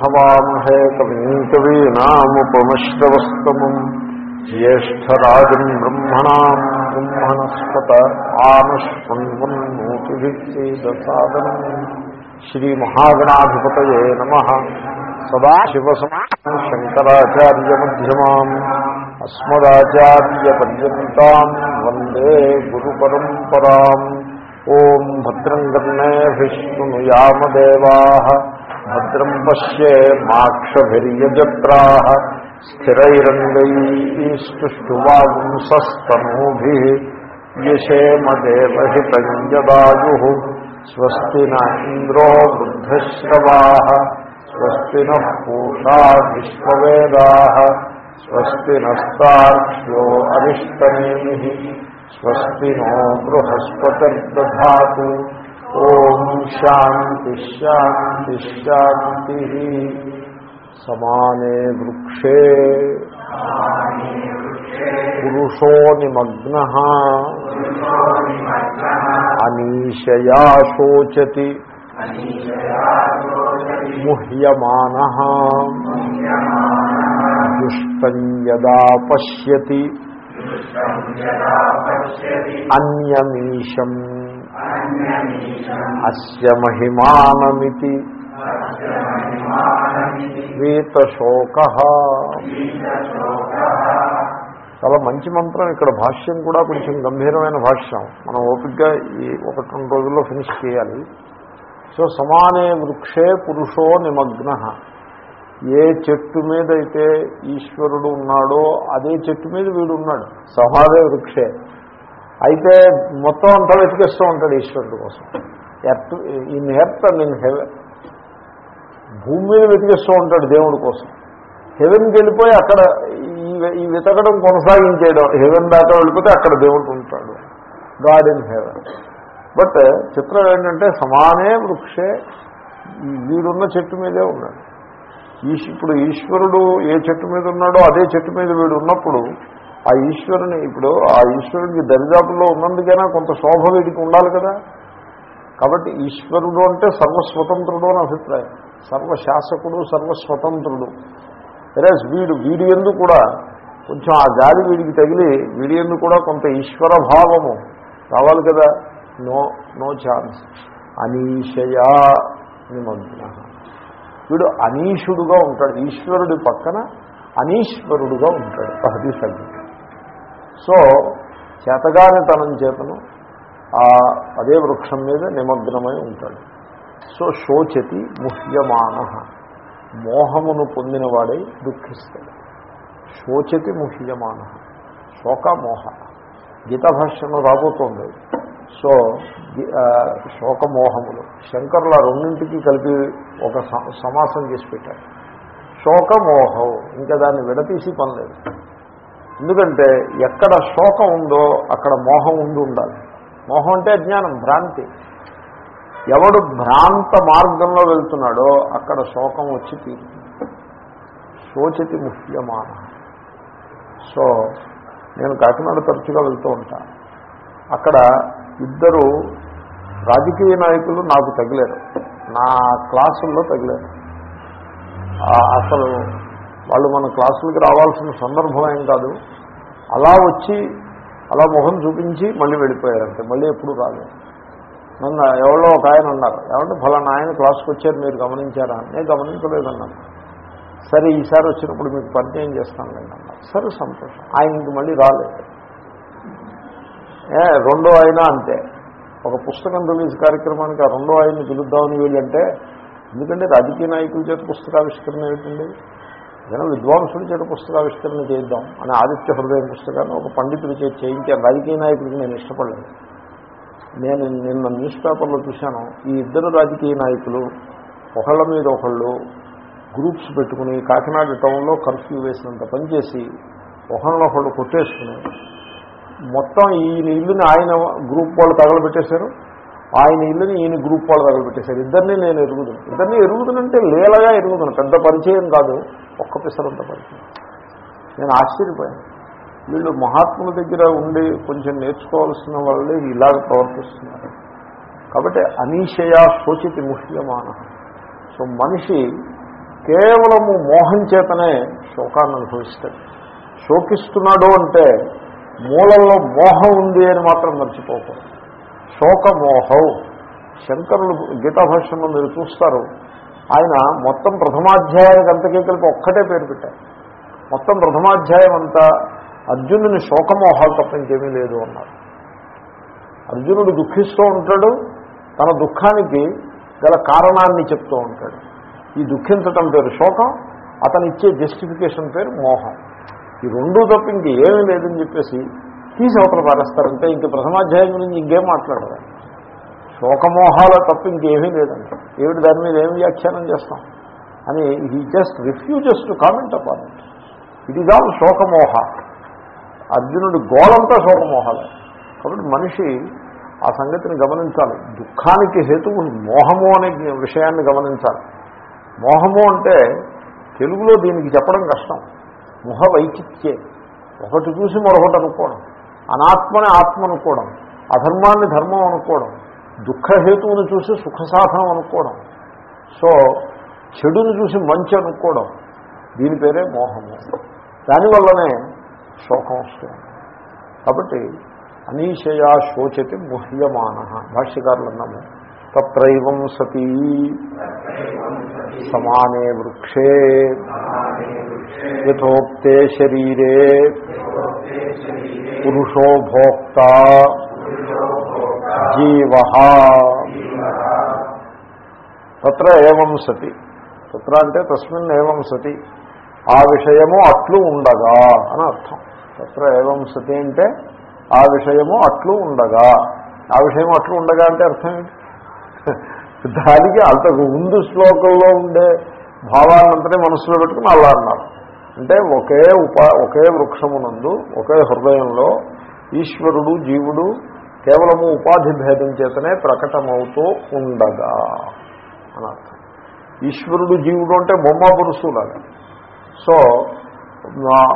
हवामहे कवीनामुपमश्रवस्तमम् ज्येष्ठराजम् ब्रह्मणाम् ब्रह्मणस्पत आमस्पन्वन्नोतिभिक्तिदसादनम् श्रीमहागणाधिपतये नमः। सदाशिवसमा शङ्कराचार्यमध्यमाम्। अस्मदाचार्यपर्यन्ताम् वंदे गुरुपरम्पराम्। ओम् भद्रम् गन्ने विष्णुयामदेवाः భద్రం పశ్యే మాక్షభిర్యజత్రా స్థిరైరంగైస్తువాంసూభి యశేమదేవహితంజదాయు స్వస్తి నంద్రో బుద్ధశ్రవా స్వస్తి న పూషా విశ్వవేదా స్వస్తి నస్తాక్ష్యో అరిష్టమే స్వస్తి నో బృహస్పతిర్దా ఓం శాంతి శాంతి శాంతి సమానే వృక్షే పురుషో నిమగ్న అనీషయా శోచతి ముహ్యమాన దుష్టం యదా పశ్యతి అన్యమీశం అస్య మహిమానమితి వీతశోక. చాలా మంచి మంత్రం. ఇక్కడ భాష్యం కూడా కొంచెం గంభీరమైన భాష్యం. మనం ఓపికగా ఈ ఒకటి రెండు రోజుల్లో ఫినిష్ చేయాలి. సో సమానే వృక్షే పురుషో నిమగ్న. ఏ చెట్టు మీద అయితే ఈశ్వరుడు ఉన్నాడో అదే చెట్టు మీద వీడు ఉన్నాడు. సమానే వృక్షే. అయితే మొత్తం అంతా వెతికేస్తూ ఉంటాడు ఈశ్వరుడు కోసం. Earth in earth and in heaven భూమి మీద వెతికేస్తూ ఉంటాడు దేవుడి కోసం. హెవెన్కి వెళ్ళిపోయి అక్కడ ఈ వెతకడం కొనసాగించేయడం హెవెన్ దాకా వెళ్ళిపోతే అక్కడ దేవుడు ఉంటాడు. God in heaven. బట్ చిత్రం ఏంటంటే సమానే వృక్షే వీడున్న చెట్టు మీదే ఉన్నాడు. ఈశ్ ఇప్పుడు ఈశ్వరుడు ఏ చెట్టు మీద ఉన్నాడో అదే చెట్టు మీద వీడు ఉన్నప్పుడు ఆ ఈశ్వరుని ఇప్పుడు ఆ ఈశ్వరుడికి దరిదాపుల్లో ఉన్నందుకైనా కొంత శోభ వీడికి ఉండాలి కదా. కాబట్టి ఈశ్వరుడు అంటే సర్వస్వతంత్రుడు అని అభిప్రాయం. సర్వశాసకుడు సర్వస్వతంత్రుడు. వెరాజ్ వీడు వీడి ఎందు కూడా కొంచెం ఆ గాలి వీడికి తగిలి వీడి ఎందు కూడా కొంత ఈశ్వర భావము రావాలి కదా. నో నో ఛాన్స్ అనీషయా నిమగ్న. వీడు అనీషుడుగా ఉంటాడు. ఈశ్వరుడి పక్కన అనీశ్వరుడుగా ఉంటాడు. అది సబ్జెక్ట్ సో చేతగానితనం చేతను ఆ అదే వృక్షం మీద నిమగ్నమై ఉంటాడు. సో శోచతి ముహ్యమాన మోహమును పొందినవాడై దుఃఖిస్తాడు. శోచతి ముహ్యమాన శోక మోహ గీతా రాబోతోంది. సో శోకమోహములు శంకర్ల రెండింటికి కలిపి ఒక సమాసం చేసి పెట్టారు. శోకమోహం ఇంకా దాన్ని విడతీసి పని లేదు. ఎందుకంటే ఎక్కడ శోకం ఉందో అక్కడ మోహం ఉండి ఉండాలి. మోహం అంటే అజ్ఞానం భ్రాంతి. ఎవడు భ్రాంత మార్గంలో వెళ్తున్నాడో అక్కడ శోకం వచ్చి తీరుతుంది. శోచతి ముఖ్యమాన సో నేను కాకినాడ తరచుగా వెళ్తూ ఉంటాను అక్కడ ఇద్దరు రాజకీయ నాయకులు నాకు తగిలారు. నా క్లాసుల్లో తగిలేరు. అసలు వాళ్ళు మన క్లాసులకి రావాల్సిన సందర్భం ఏం కాదు. అలా వచ్చి అలా మొహం చూపించి మళ్ళీ వెళ్ళిపోయారంటే మళ్ళీ ఎప్పుడు రాలేదు. నన్ను ఎవరో ఒక ఆయన అన్నారు ఏమంటే ఫలానా ఆయన క్లాస్కి వచ్చారు మీరు గమనించారా? నేను గమనించలేదన్నాను. సరే ఈసారి వచ్చినప్పుడు మీకు పరిచయం చేస్తాను నేను అన్నారు. సరే సంతోషం. ఆయన ఇంక మళ్ళీ రాలేదు. ఏ రెండో అయినా అంతే. ఒక పుస్తకం రిలీజ్ కార్యక్రమానికి ఆ రెండో ఆయన్ని పిలుద్దామని వీళ్ళంటే ఎందుకంటే రాజకీయ నాయకుల చేత పుస్తకావిష్కరణ ఏమిటండి ఏదైనా విద్వాంసుడు చేత పుస్తకావిష్కరణ చేద్దాం అని ఆదిత్య హృదయం పుస్తకాన్ని ఒక పండితుడి చేతి చేయించాను రాజకీయ నాయకుడికి నేను ఇష్టపడలేదు. నేను నిన్న న్యూస్ పేపర్లో చూశాను ఈ ఇద్దరు రాజకీయ నాయకులు ఒకళ్ళ మీద ఒకళ్ళు గ్రూప్స్ పెట్టుకుని కాకినాడ టౌన్లో కర్ఫ్యూ వేసినంత పనిచేసి ఒకళ్ళనొకళ్ళు కొట్టేసుకుని మొత్తం ఈయన ఇల్లుని ఆయన గ్రూప్ వాళ్ళు తగలబెట్టేశారు. ఆయన ఇల్లుని ఈయన గ్రూప్ వాళ్ళు తగలబెట్టేశారు ఇద్దరిని నేను ఎరుగుదును. ఇద్దరిని ఎరుగుదనంటే లీలగా ఎరుగుదను. పెద్ద పరిచయం కాదు. ఒక్క పిసరంత పరిచయం. నేను ఆశ్చర్యపోయాను. వీళ్ళు మహాత్ముల దగ్గర ఉండి కొంచెం నేర్చుకోవాల్సిన వాళ్ళే ఇలాగ ప్రవర్తిస్తున్నారు. కాబట్టి అనీషయా శోచితి ముహ్యమాన. సో మనిషి కేవలము మోహం చేతనే శోకాన్ని అనుభవిస్తాడు. శోకిస్తున్నాడు అంటే మూలంలో మోహం ఉంది అని మాత్రం మర్చిపోకూడదు. శోకమోహం. శంకరుడు గీతాభాష్యంలో మీరు చూస్తారు ఆయన మొత్తం ప్రథమాధ్యాయానికి అంతకే కలిపి ఒక్కటే పేరు పెట్టారు. మొత్తం ప్రథమాధ్యాయం అంతా అర్జునుని శోకమోహాలు తప్ప ఇంకేమీ లేదు అన్నారు. అర్జునుడు దుఃఖిస్తూ ఉంటాడు తన దుఃఖానికి గల కారణాన్ని చెప్తూ ఉంటాడు. ఈ దుఃఖించటం పేరు శోకం అతనిచ్చే జస్టిఫికేషన్ పేరు మోహం. ఈ రెండూ తప్ప ఇంక ఏమీ లేదని చెప్పేసి తీసి అవతల పారేస్తారంటే ఇంక ప్రథమాధ్యాయం గురించి ఇంకేం మాట్లాడరు. శోకమోహాల తప్ప ఇంకేమీ లేదండి. ఏమిటి దాని మీద ఏం వ్యాఖ్యానం చేస్తాం? అని he just refuses to comment upon it it is all శోకమోహ. అర్జునుడి గోళంతా శోకమోహాలే. కాబట్టి మనిషి ఆ సంగతిని గమనించాలి. దుఃఖానికి హేతువు మోహము అనే విషయాన్ని గమనించాలి. మోహము అంటే తెలుగులో దీనికి చెప్పడం కష్టం. మొహ వైచిత్యే ఒకటి చూసి మరొకటి అనుకోవడం. అనాత్మని ఆత్మ అనుకోవడం అధర్మాన్ని ధర్మం అనుకోవడం దుఃఖహేతువుని చూసి సుఖ సాధనం అనుకోవడం సో చెడుని చూసి మంచి అనుకోవడం దీని పేరే మోహము. దానివల్లనే శోకం వస్తుంది కాబట్టి అనీషయా శోచతి ముహ్యమాన. భాష్యకారులు అన్నాము తత్రైవం సతీ. సమానే వృక్షే. యథోక్తే శరీరే. పురుషో భోక్త. జీవ. తత్ర ఏవం సతి. తత్ర అంటే తస్మిన్ ఏవం సతి. ఆ విషయము అట్లు ఉండగా అని అర్థం. తత్ర ఏవం సతి అంటే ఆ విషయము అట్లు ఉండగా. ఆ విషయము అట్లు ఉండగా అంటే అర్థం ఏంటి? దానికి అంతకు ముందు శ్లోకంలో ఉండే భావాన్నంతనే మనసులో పెట్టుకుని అలా అన్నారు అంటే ఒకే ఉపా ఒకే వృక్షమునందు ఒకే హృదయంలో ఈశ్వరుడు జీవుడు కేవలము ఉపాధి భేదం చేతనే ప్రకటమవుతూ ఉండగా అని అర్థం. ఈశ్వరుడు జీవుడు అంటే బొమ్మ పురుషులాగా. సో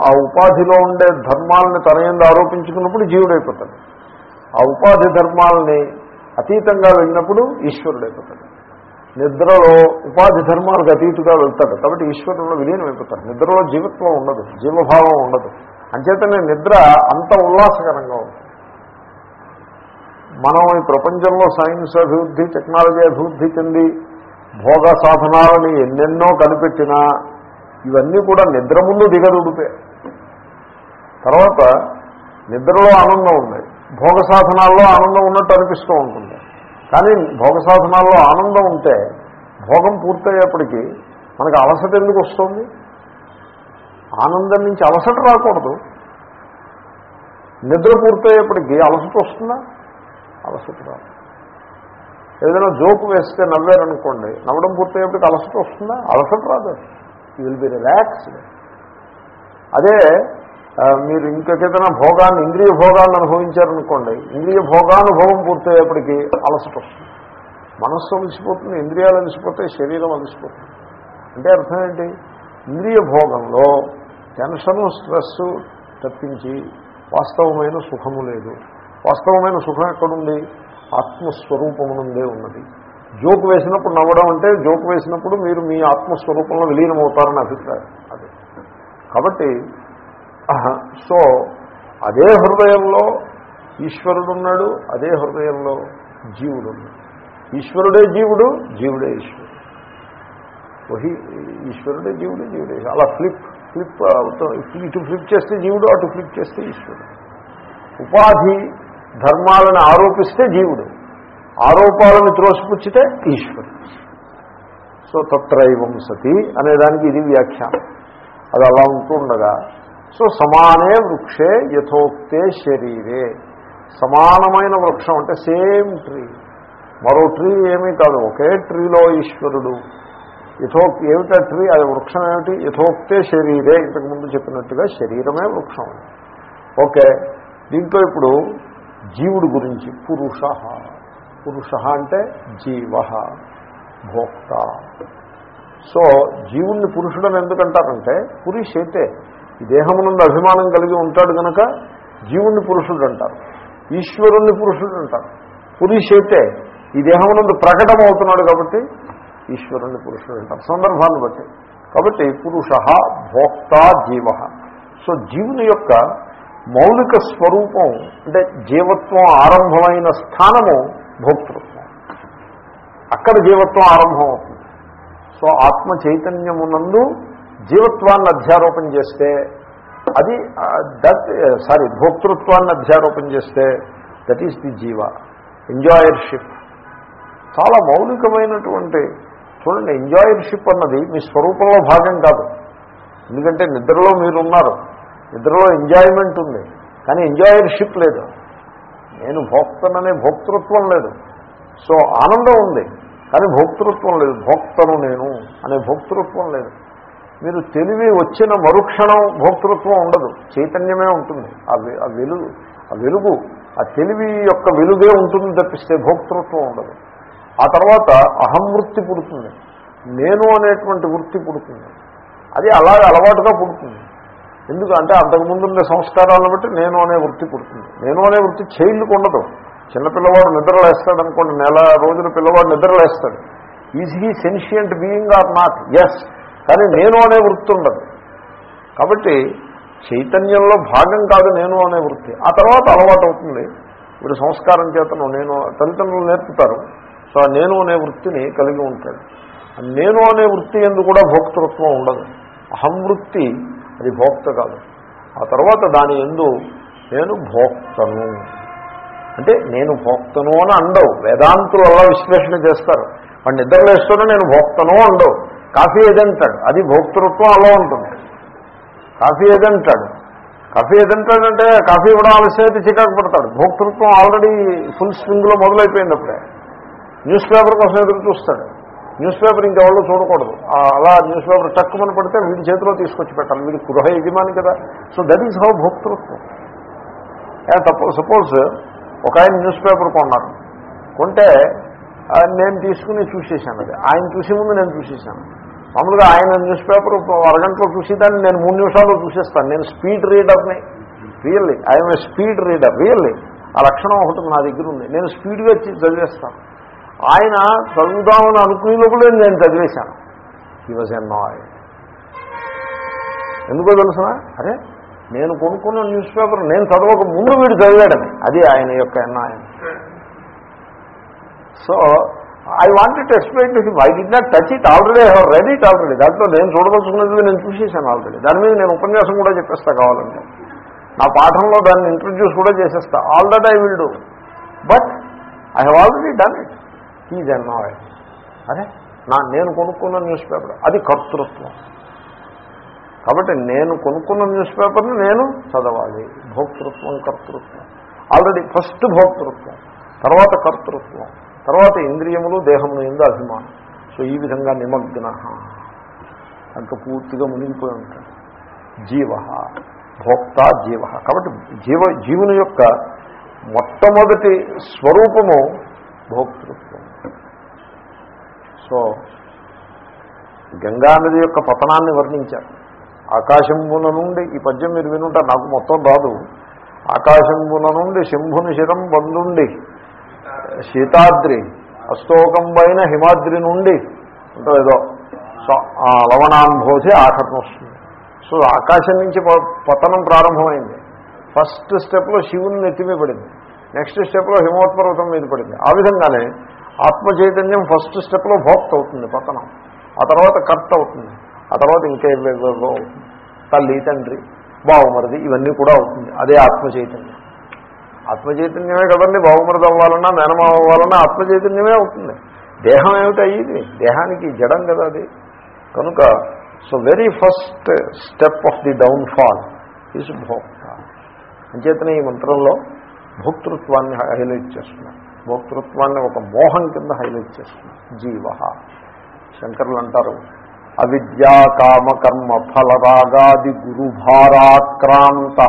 ఆ ఉపాధిలో ఉండే ధర్మాలని తన ఎందు ఆరోపించుకున్నప్పుడు జీవుడైపోతాడు. ఆ ఉపాధి ధర్మాలని అతీతంగా వెళ్ళినప్పుడు ఈశ్వరుడైపోతాడు నిద్రలో ఉపాధి ధర్మాలకు అతీతుగా వెళ్తాడు. కాబట్టి ఈశ్వరులో విలీనం అయిపోతాడు. నిద్రలో జీవత్వం ఉండదు జీవభావం ఉండదు. అంచేతనే నిద్ర అంత ఉల్లాసకరంగా ఉంటుంది. మనం ఈ ప్రపంచంలో సైన్స్ అభివృద్ధి టెక్నాలజీ అభివృద్ధి చెంది భోగ సాధనాలని ఎన్నెన్నో కనిపెట్టినా ఇవన్నీ కూడా నిద్ర ముందు దిగదుడిపే. తర్వాత నిద్రలో ఆనందం ఉంది భోగ సాధనాల్లో ఆనందం ఉన్నట్టు అనిపిస్తూ ఉంటుంది. కానీ భోగ సాధనాల్లో ఆనందం ఉంటే భోగం పూర్తయ్యేప్పటికీ మనకు అలసట ఎందుకు వస్తుంది? ఆనందం నుంచి అలసట రాకూడదు. నిద్ర పూర్తయ్యేప్పటికీ అలసట వస్తుందా? అలసట రాదు. ఏదైనా జోకు వేస్తే నవ్వారనుకోండి నవ్వడం పూర్తయ్యేప్పటికి అలసట వస్తుందా? అలసట రాదు. యూ విల్ బి రిలాక్స్డ్ అదే మీరు ఇంకెక్కడైనా భోగాన్ని ఇంద్రియ భోగాలను అనుభవించారనుకోండి ఇంద్రియ భోగానుభవం పూర్తయ్యేప్పటికీ అలసట వస్తుంది. మనస్సు అలసిపోతుంది ఇంద్రియాలు అలసిపోతే శరీరం అలసిపోతుంది. అంటే అర్థం ఏంటి? ఇంద్రియ భోగంలో టెన్షను స్ట్రెస్ తప్పించి వాస్తవమైన సుఖము లేదు. వాస్తవమైన సుఖం ఎక్కడుంది? ఆత్మస్వరూపమునందే ఉన్నది. జోకు వేసినప్పుడు నవ్వడం అంటే జోకు వేసినప్పుడు మీరు మీ ఆత్మస్వరూపంలో విలీనమవుతారని అభిప్రాయం. అది. కాబట్టి సో అదే హృదయంలో ఈశ్వరుడు ఉన్నాడు అదే హృదయంలో జీవుడు ఈశ్వరుడే జీవుడు జీవుడే ఈశ్వరుడు. వహి ఈశ్వరుడే జీవుడు జీవుడే అలా ఫ్లిప్ ఫ్లిప్ ఇటు ఫ్లిప్ చేస్తే జీవుడు అటు ఫ్లిప్ చేస్తే ఈశ్వరుడు. ఉపాధి ధర్మాలను ఆరోపిస్తే జీవుడు. ఆరోపాలను త్రోసిపుచ్చితే ఈశ్వరుడు. సో తత్రైవం సతి అనేదానికి ఇది వ్యాఖ్యానం అది అలా ఉంటుండగా సో సమానే వృక్షే యథోక్తే శరీరే. సమానమైన వృక్షం అంటే సేమ్ ట్రీ. మరో ట్రీ ఏమీ కాదు ఒకే ట్రీలో ఈశ్వరుడు. యథో ఏమిటా ట్రీ? అది వృక్షం ఏమిటి? యథోక్తే శరీరే. ఇంతకుముందు చెప్పినట్టుగా శరీరమే వృక్షం ఓకే దీంట్లో ఇప్పుడు జీవుడు గురించి పురుష. పురుష అంటే జీవ భోక్త. సో జీవుణ్ణి పురుషుడని ఎందుకంటారంటే పురుషైతే ఈ దేహమునందు అభిమానం కలిగి ఉంటాడు కనుక జీవుణ్ణి పురుషుడు అంటారు. ఈశ్వరుణ్ణి పురుషుడు అంటారు. పురుషైతే ఈ దేహమునందు ప్రకటమవుతున్నాడు కాబట్టి ఈశ్వరుణ్ణి పురుషుడు అంటారు. సందర్భాన్ని బట్టి. కాబట్టి పురుష భోక్త జీవ. సో జీవుని యొక్క మౌలిక స్వరూపం అంటే జీవత్వం ఆరంభమైన స్థానము భోక్తృత్వం. అక్కడ జీవత్వం ఆరంభం అవుతుంది సో ఆత్మ చైతన్యమునందు జీవత్వాన్ని అధ్యారోపణ చేస్తే అది దట్ సారీ భోక్తృత్వాన్ని అధ్యారోపణ చేస్తే దట్ ఈస్ ది జీవ ఎంజాయర్షిప్. చాలా మౌలికమైనటువంటి చూడండి ఎంజాయర్షిప్ అన్నది మీ స్వరూపంలో భాగం కాదు. ఎందుకంటే నిద్రలో మీరున్నారు నిద్రలో ఎంజాయ్మెంట్ ఉంది కానీ ఎంజాయర్షిప్ లేదు. నేను భోక్తననే భోక్తృత్వం లేదు. సో ఆనందం ఉంది కానీ భోక్తృత్వం లేదు. భోక్తను నేను అనే భోక్తృత్వం లేదు. మీరు తెలివి వచ్చిన మరుక్షణం భోక్తృత్వం ఉండదు. చైతన్యమే ఉంటుంది. ఆ ఆ వెలుగు ఆ వెలుగు ఆ తెలివి యొక్క వెలుగే ఉంటుంది తప్పిస్తే భోక్తృత్వం ఉండదు. ఆ తర్వాత అహం వృత్తి పుడుతుంది. నేను అనేటువంటి వృత్తి పుడుతుంది. అది అలాగే అలవాటుగా పుడుతుంది. ఎందుకంటే అంతకుముందు ఉండే సంస్కారాలను బట్టి నేను అనే వృత్తి పుడుతుంది. నేను అనే వృత్తి చైల్డ్కి ఉండదు. చిన్నపిల్లవాడు నిద్రలేస్తాడు అనుకోండి నెల రోజుల పిల్లవాడు నిద్రలేస్తాడు. Is he sentient being or not yes కానీ నేను అనే వృత్తి ఉండదు. కాబట్టి చైతన్యంలో భాగం కాదు నేను అనే వృత్తి. ఆ తర్వాత అలవాటు అవుతుంది. ఇప్పుడు సంస్కారం చేతను నేను తల్లిదండ్రులు నేర్పుతారు. సో నేను అనే వృత్తిని కలిగి ఉంటాడు. నేను అనే వృత్తి ఎందు కూడా భోక్తృత్వం ఉండదు. అహం వృత్తి అది భోక్త కాదు. ఆ తర్వాత దాని ఎందు నేను భోక్తను. అంటే నేను భోక్తను అని అండవు. వేదాంతులు అలా విశ్లేషణ చేస్తారు. వాడిని నిద్రలేస్తూనే నేను భోక్తను అండవు. కాఫీ ఏదంటాడు? అది భోక్తృత్వం అలా ఉంటుంది. కాఫీ ఏదంటాడు? కాఫీ ఏదంటాడంటే కాఫీ ఇవ్వడం ఆలస్యమైతే చికాకు పడతాడు. భోక్తృత్వం ఆల్రెడీ ఫుల్ స్వింగ్లో మొదలైపోయింది అప్పుడే. న్యూస్ పేపర్ కోసం ఎదురు చూస్తాడు. న్యూస్ పేపర్ ఇంకెవాళ్ళు చూడకూడదు. అలా న్యూస్ పేపర్ చక్కమని పడితే వీడి చేతిలో తీసుకొచ్చి పెట్టాలి. వీడి గృహ యజమాని కదా. సో దట్ ఈజ్ హౌ భోక్తృత్వం. సపోజ్ ఒక ఆయన న్యూస్ పేపర్ కొన్నారు. కొంటే ఆ, నేను తీసుకుని చూసేసాను అది. ఆయన చూసే ముందు నేను చూసేసాను మామూలుగా ఆయన న్యూస్ పేపర్ అరగంటలో చూసేదాన్ని నేను మూడు నిమిషాల్లో చూసేస్తాను. నేను speed రీడర్ని really I'm a speed reader really ఆ లక్షణం ఒకటి నా దగ్గర ఉంది. నేను స్పీడ్గా చదివేస్తాను. ఆయన చదువుదామని అనుకునే లోపలే నేను చదివేశాను. ఈ వాజ్ ఎన్ నాయ్ ఎందుకో తెలుసిన అరే నేను కొనుక్కున్న న్యూస్ పేపర్ నేను చదవక ముందు వీడు చదివాడని. అది ఆయన యొక్క ఎన్నాయన so I wanted to explain to him I did not touch it already I have read it already దాంట్లో నేను చూడదలుచుకున్నది నేను చూసేసాను ఆల్రెడీ దాని మీద నేను ఉపన్యాసం కూడా చెప్పేస్తా కావాలంటే. నా పాఠంలో దాన్ని ఇంట్రడ్యూస్ కూడా చేసేస్తా. All that I will do but I have already done it is an అరే నా నేను కొనుక్కున్న న్యూస్ పేపర్ అది కర్తృత్వం. కాబట్టి నేను కొనుక్కున్న న్యూస్ పేపర్ని నేను చదవాలి. భోక్తృత్వం కర్తృత్వం. ఆల్రెడీ ఫస్ట్ భోక్తృత్వం. తర్వాత కర్తృత్వం. తర్వాత ఇంద్రియములు దేహమును ఎందు అభిమానం. సో ఈ విధంగా నిమగ్న. అంత పూర్తిగా మునిగిపోయి ఉంటాడు జీవ. భోక్త జీవ. కాబట్టి జీవ జీవుని యొక్క మొట్టమొదటి స్వరూపము భోక్తృత్వం. సో గంగా నది యొక్క పతనాన్ని వర్ణించారు. ఆకాశంబున నుండి ఈ పద్యం మీరు వినుంటారు నాకు మొత్తం రాదు. ఆకాశంబున నుండి శంభుని శిరం శీతాద్రి సీతాద్రి అస్తోకంబైన హిమాద్రి నుండి ఉంటుంది ఏదో సో ఆ లవణాంభోసి ఆఖరణ వస్తుంది. సో ఆకాశం నుంచి ప- పతనం ప్రారంభమైంది. ఫస్ట్ స్టెప్లో శివుని నెత్తిమీ పడింది. నెక్స్ట్ స్టెప్లో హిమోత్పర్వతం మీద పడింది. ఆ విధంగానే ఆత్మ చైతన్యం ఫస్ట్ స్టెప్లో భోక్త అవుతుంది పతనం. ఆ తర్వాత కర్త అవుతుంది. ఆ తర్వాత ఇంకేవేవో తల్లి తండ్రి బావమరిది ఇవన్నీ కూడా అవుతుంది. అదే ఆత్మ చైతన్యం ఆత్మచైతన్యమే కదండి. బావుమరిది అవ్వాలన్నా మేనమావ అవ్వాలన్నా ఆత్మచైతన్యమే అవుతుంది. దేహం ఏమిటయ్యేది దేహానికి జడం కదా అది. కనుక so very first step of the downfall is భోక్త. అంచేతనే ఈ మంత్రంలో భోక్తృత్వాన్ని హైలైట్ చేస్తున్నాం. భోక్తృత్వాన్ని ఒక మోహం కింద హైలైట్ చేస్తున్నాం. జీవ. శంకరులు అంటారు అవిద్యా కామ కర్మ ఫలరాగాది గురుభారాక్రాంత.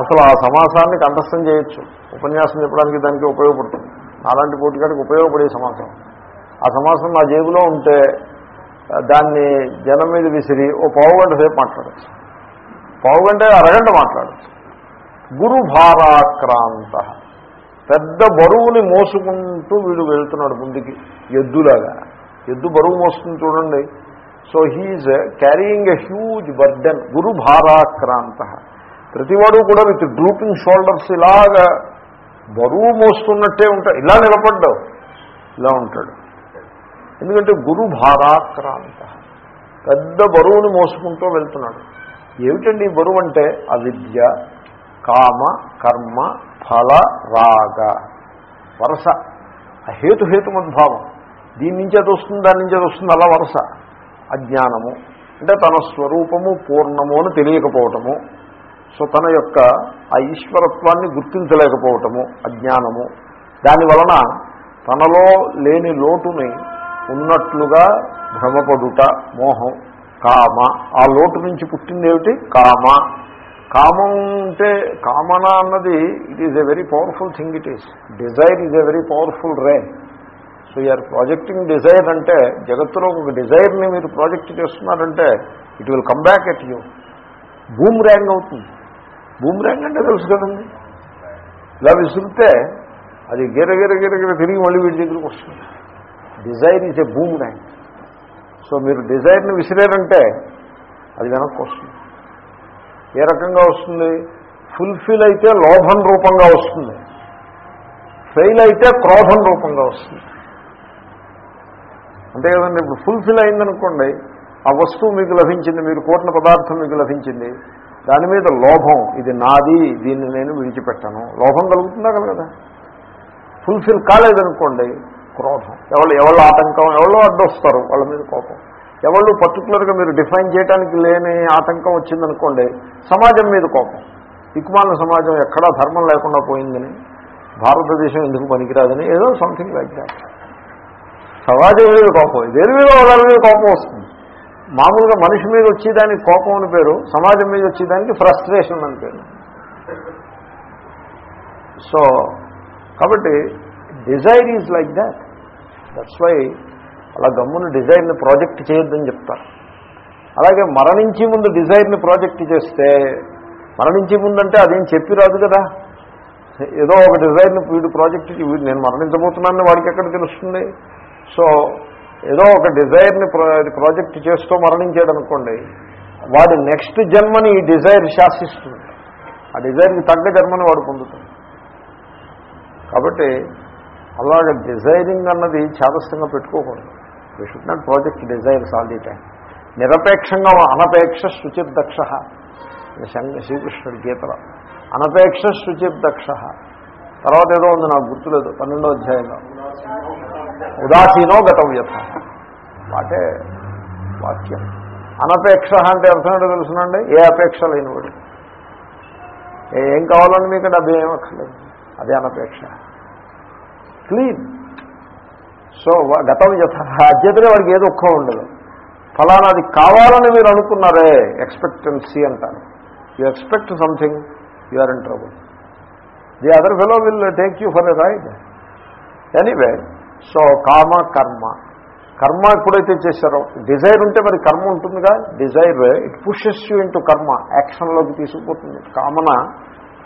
అసలు ఆ సమాసాన్ని కంఠస్థం చేయొచ్చు. ఉపన్యాసం చెప్పడానికి దానికి ఉపయోగపడుతుంది. అలాంటి పోటీకాడికి ఉపయోగపడే సమాసం. ఆ సమాసం నా జేబులో ఉంటే దాన్ని జనం మీద విసిరి ఓ పావుగంట సేపు మాట్లాడచ్చు. పావుగంట అరగంట మాట్లాడచ్చు. గురు భారాక్రాంత పెద్ద బరువుని మోసుకుంటూ వీడు వెళ్తున్నాడు ముందుకి ఎద్దులాగా. ఎద్దు బరువు మోస్తుంది చూడండి. So he's carrying a huge burden. గురు భారాక్రాంత ప్రతివాడు కూడా విత్ డ్రూపింగ్ షోల్డర్స్ ఇలాగా బరువు మోస్తున్నట్టే ఉంటాడు. ఇలా నిలబడ్డావు. ఇలా ఉంటాడు. ఎందుకంటే గురు భారాక్రాంత. పెద్ద బరువుని మోసుకుంటూ వెళ్తున్నాడు. ఏమిటండి బరువు అంటే? అవిద్య కామ కర్మ ఫల రాగ వరస. ఆ దీని నుంచి అది వస్తుంది దాని నుంచి అది వస్తుంది అలా వరస. అజ్ఞానము. అంటే తన స్వరూపము పూర్ణము అని తెలియకపోవటము. సో తన యొక్క ఆ ఈశ్వరత్వాన్ని గుర్తించలేకపోవటము అజ్ఞానము దాని వలన తనలో లేని లోటుని ఉన్నట్లుగా భ్రమపడుట మోహం కామ. ఆ లోటు నుంచి పుట్టింది ఏమిటి? కామ. కామం అంటే కామన అన్నది it is a very powerful thing it is desire is a very powerful ray so you're projecting desire అంటే జగత్తులో ఒక డిజైర్ని మీరు ప్రాజెక్ట్ చేస్తున్నారంటే it will come back at you boomerang అవుతుంది. బూమ్రాంగ్ అంటే తెలుసు కదండి. ఇలా విసిరితే అది గిర గిర గిర గిర తిరిగి మళ్ళీ వీడి దగ్గరికి వస్తుంది. Desire is a boomerang so మీరు డిజైర్ని విసిరారంటే అది వెనక్కి వస్తుంది. ఏ రకంగా వస్తుంది? ఫుల్ఫిల్ అయితే లోభం రూపంగా వస్తుంది. ఫెయిల్ అయితే క్రోధం రూపంగా వస్తుంది. అంతే కదండి ఇప్పుడు ఫుల్ఫిల్ అయిందనుకోండి ఆ వస్తువు మీకు లభించింది మీరు కోరిన పదార్థం మీకు లభించింది దాని మీద లోభం ఇది నాది దీన్ని నేను విడిచిపెట్టను. లోభం కలుగుతుందా కలగదా? ఫుల్ఫిల్ కాలేదనుకోండి క్రోధం. ఎవరు ఎవరు ఆటంకం ఎవరో అడ్డొస్తారు వాళ్ళ మీద కోపం. ఎవరు పర్టికులర్గా మీరు డిఫైన్ చేయడానికి లేని ఆటంకం వచ్చిందనుకోండి సమాజం మీద కోపం. దిక్మాల సమాజం ఎక్కడా ధర్మం లేకుండా పోయిందని భారతదేశం ఎందుకు పనికిరాదని ఏదో సంథింగ్ లైక్ దాట్ సమాజం మీద కోపం. దేని మీద వాళ్ళ మీద కోపం వస్తుంది? మామూలుగా మనిషి మీద వచ్చేదానికి కోపం అని పేరు సమాజం మీద వచ్చేదానికి ఫ్రస్ట్రేషన్ అని పేరు. సో కాబట్టి desire is like that that's why అలా గమ్మున డిజైర్ని ప్రాజెక్ట్ చేయొద్దని చెప్తారు. అలాగే మరణించే ముందు డిజైర్ని ప్రాజెక్ట్ చేస్తే మరణించే ముందంటే అదేం చెప్పి రాదు కదా. ఏదో ఒక డిజైర్ని వీడు ప్రాజెక్ట్ వీడు నేను మరణించబోతున్నానని వాడికి ఎక్కడ తెలుస్తుంది? సో ఏదో ఒక డిజైర్ని ప్రాజెక్ట్ చేస్తూ మరణించాడు అనుకోండి వాడి నెక్స్ట్ జన్మని ఈ డిజైర్ శాసిస్తుంది. ఆ డిజైర్కి తగ్గ జన్మని వాడు పొందుతుంది కాబట్టి అలాగ డిజైరింగ్ అన్నది చాదస్యంగా పెట్టుకోకూడదు. We should not project desires all the time నిరపేక్షంగా అనపేక్ష శుచిర్దక్ష. శ్రీకృష్ణుడి గీతలో. అనపేక్ష శుచిర్దక్ష. తర్వాత ఏదో ఉంది నాకు గుర్తులేదు పన్నెండో అధ్యాయంలో. ఉదాసీనో గతవ్యథ వాటే వాక్యం. అనపేక్ష అంటే అర్థం ఏంటో తెలుసునండి? ఏ అపేక్ష లేనివాడు. ఏం కావాలండి మీకు డబ్బు ఏం అక్కర్లేదు. అదే అనపేక్ష. క్లీన్. సో గతం యథ. అధ్యతనే వాడికి ఏ దుఃఖం ఉండదు. ఫలానాది కావాలని మీరు అనుకున్నారే ఎక్స్పెక్టెన్సీ అంటారు. You expect something you are in trouble. The other fellow will take you for a ride. Anyway so కామ కర్మ. కర్మ ఎప్పుడైతే చేశారో డిజైర్ ఉంటే మరి కర్మ ఉంటుందిగా? Desire it pushes you into karma యాక్షన్లోకి తీసుకుపోతుంది. కామన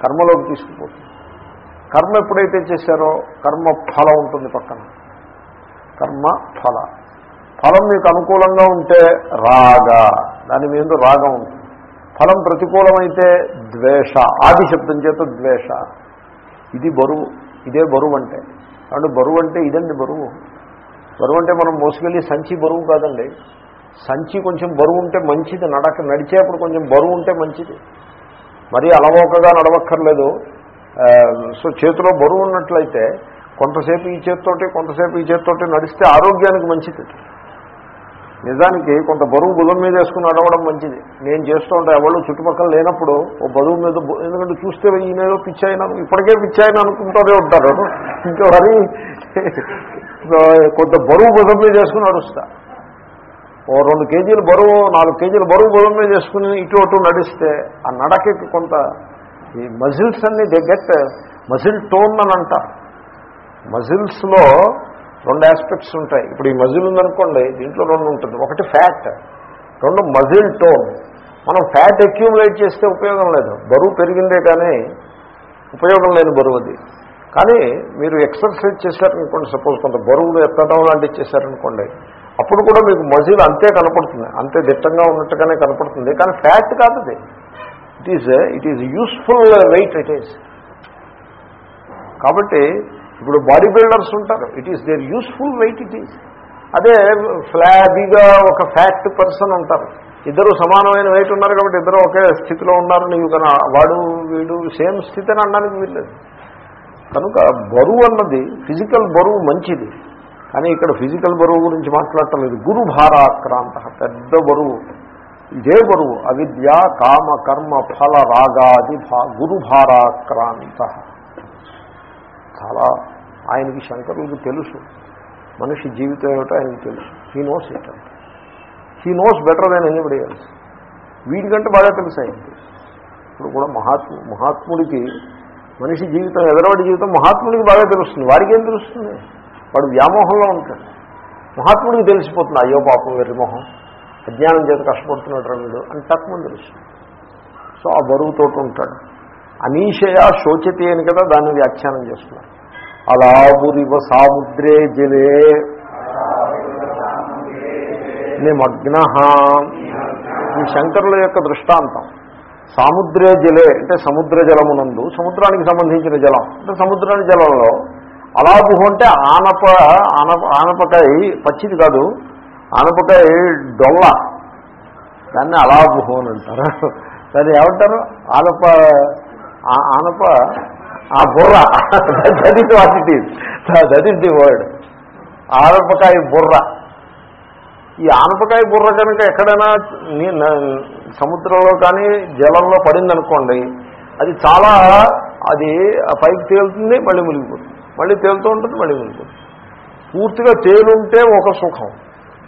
కర్మలోకి తీసుకుపోతుంది. కర్మ ఎప్పుడైతే చేశారో కర్మ ఫలం ఉంటుంది పక్కన. కర్మ ఫల. ఫలం మీకు అనుకూలంగా ఉంటే రాగ. దాని మీద రాగం ఉంటుంది. ఫలం ప్రతికూలమైతే ద్వేష. ఆది శబ్దం చేత ద్వేష. ఇది బరువు. ఇదే బరువు అంటే. కాబట్టి బరువు అంటే ఇదండి బరువు. బరువు అంటే మనం మోసుకెళ్ళి సంచి బరువు కాదండి. సంచి కొంచెం బరువు ఉంటే మంచిది నడక నడిచేప్పుడు కొంచెం బరువు ఉంటే మంచిది. మరీ అలవోకగా నడవక్కర్లేదు. సో చేతిలో బరువు ఉన్నట్లయితే కొంతసేపు ఈ చేతితోటి కొంతసేపు ఈ చేతితోటి నడిస్తే ఆరోగ్యానికి మంచిది. నిజానికి కొంత బరువు బుధం మీద వేసుకుని నడవడం మంచిది. నేను చేస్తూ ఉంటా ఎవరు చుట్టుపక్కల లేనప్పుడు ఓ బరువు మీద ఎందుకంటే చూస్తే ఈయనేదో పిచ్చాయినా ఇప్పటికే పిచ్చాయినా అనుకుంటూనే ఉంటారు. ఇంకా మరి కొంత బరువు బుధం మీద వేసుకుని నడుస్తా. ఓ రెండు కేజీలు బరువు నాలుగు కేజీలు బరువు బుధం మీద వేసుకుని ఇటు అటు నడిస్తే ఆ నడకకి కొంత ఈ మజిల్స్ అన్ని దే గెట్ మజిల్ టోన్ అని అంటారు. మజిల్స్లో రెండు ఆస్పెక్ట్స్ ఉంటాయి. ఇప్పుడు ఈ మజిల్ ఉందనుకోండి దీంట్లో రెండు ఉంటుంది. ఒకటి ఫ్యాట్ రెండు మజిల్ టోన్ మనం ఫ్యాట్ అక్యూములేట్ చేస్తే ఉపయోగం లేదు. బరువు పెరిగిందే కానీ ఉపయోగం లేని బరువు అది. కానీ మీరు ఎక్సర్సైజ్ చేశారనుకోండి సపోజ్ కొంత బరువులు ఎత్తడం లాంటివి చేశారనుకోండి అప్పుడు కూడా మీకు మజిల్ అంతే కనపడుతుంది. అంతే దిట్టంగా ఉన్నట్టుగానే కనపడుతుంది. కానీ ఫ్యాట్ కాదు అది. It is it is useful weight it is కాబట్టి ఇప్పుడు బాడీ బిల్డర్స్ ఉంటారు. It is there useful weight it is అదే ఫ్లాబీగా ఒక ఫ్యాక్ట్ పర్సన్ ఉంటారు. ఇద్దరు సమానమైన వెయిట్ ఉన్నారు కాబట్టి ఇద్దరు ఒకే స్థితిలో ఉన్నారు నీవు కన్నా వాడు వీడు సేమ్ స్థితి అని అనడానికి వీల్లేదు. కనుక బరువు అన్నది ఫిజికల్ బరువు మంచిది. కానీ ఇక్కడ ఫిజికల్ బరువు గురించి మాట్లాడటం లేదు. గురు భారాక్రాంత పెద్ద బరువు. ఇదే బరువు. అవిద్య కామ కర్మ ఫల రాగాది భా గురు భారాక్రాంత. చాలా ఆయనకి శంకరులకు తెలుసు. మనిషి జీవితం ఏమిటో ఆయనకు తెలుసు. He knows it he knows better then anybody else వీడికంటే బాగా తెలుసు ఆయనకి. ఇప్పుడు కూడా మహాత్ము మహాత్ముడికి మనిషి జీవితం ఎదరవాడి జీవితం మహాత్ముడికి బాగా తెలుస్తుంది. వాడికి ఏం తెలుస్తుంది? వాడు వ్యామోహంలో ఉంటాడు. మహాత్ముడికి తెలిసిపోతుంది అయ్యో పాపం వెర్రిమోహం అజ్ఞానం చేత కష్టపడుతున్నాడు వీడు. అని తక్కువ తెలుస్తుంది. సో ఆ బరువుతో ఉంటాడు. అనీషయ శోచతి అని కదా దాన్ని వ్యాఖ్యానం చేస్తున్నారు. అలాబురివ సాముద్రే జలే. నిమగ్న. ఈ శంకరుల యొక్క దృష్టాంతం. సాముద్రే జలే అంటే సముద్ర జలమునందు సముద్రానికి సంబంధించిన జలం. అంటే సముద్రాని జలంలో అలాబుహు అంటే ఆనప ఆనప ఆనపకాయ పచ్చిది కాదు ఆనపకాయ డొల్ల. దాన్ని అలాబుహు అని అంటారు. దాన్ని ఏమంటారు? ఆనప ఆ- ఆనప ఆ బుర్ర. That is what it is that is the word ఆనపకాయ బుర్ర. ఈ ఆనపకాయ బుర్ర కనుక ఎక్కడైనా సముద్రంలో కానీ జలంలో పడిందనుకోండి అది చాలా అది ఆ పైకి తేలుతుంది మళ్ళీ మునిగిపోతుంది. మళ్ళీ తేలుతూ ఉంటుంది మళ్ళీ మునిగిపోతుంది. పూర్తిగా తేలుంటే ఒక సుఖం.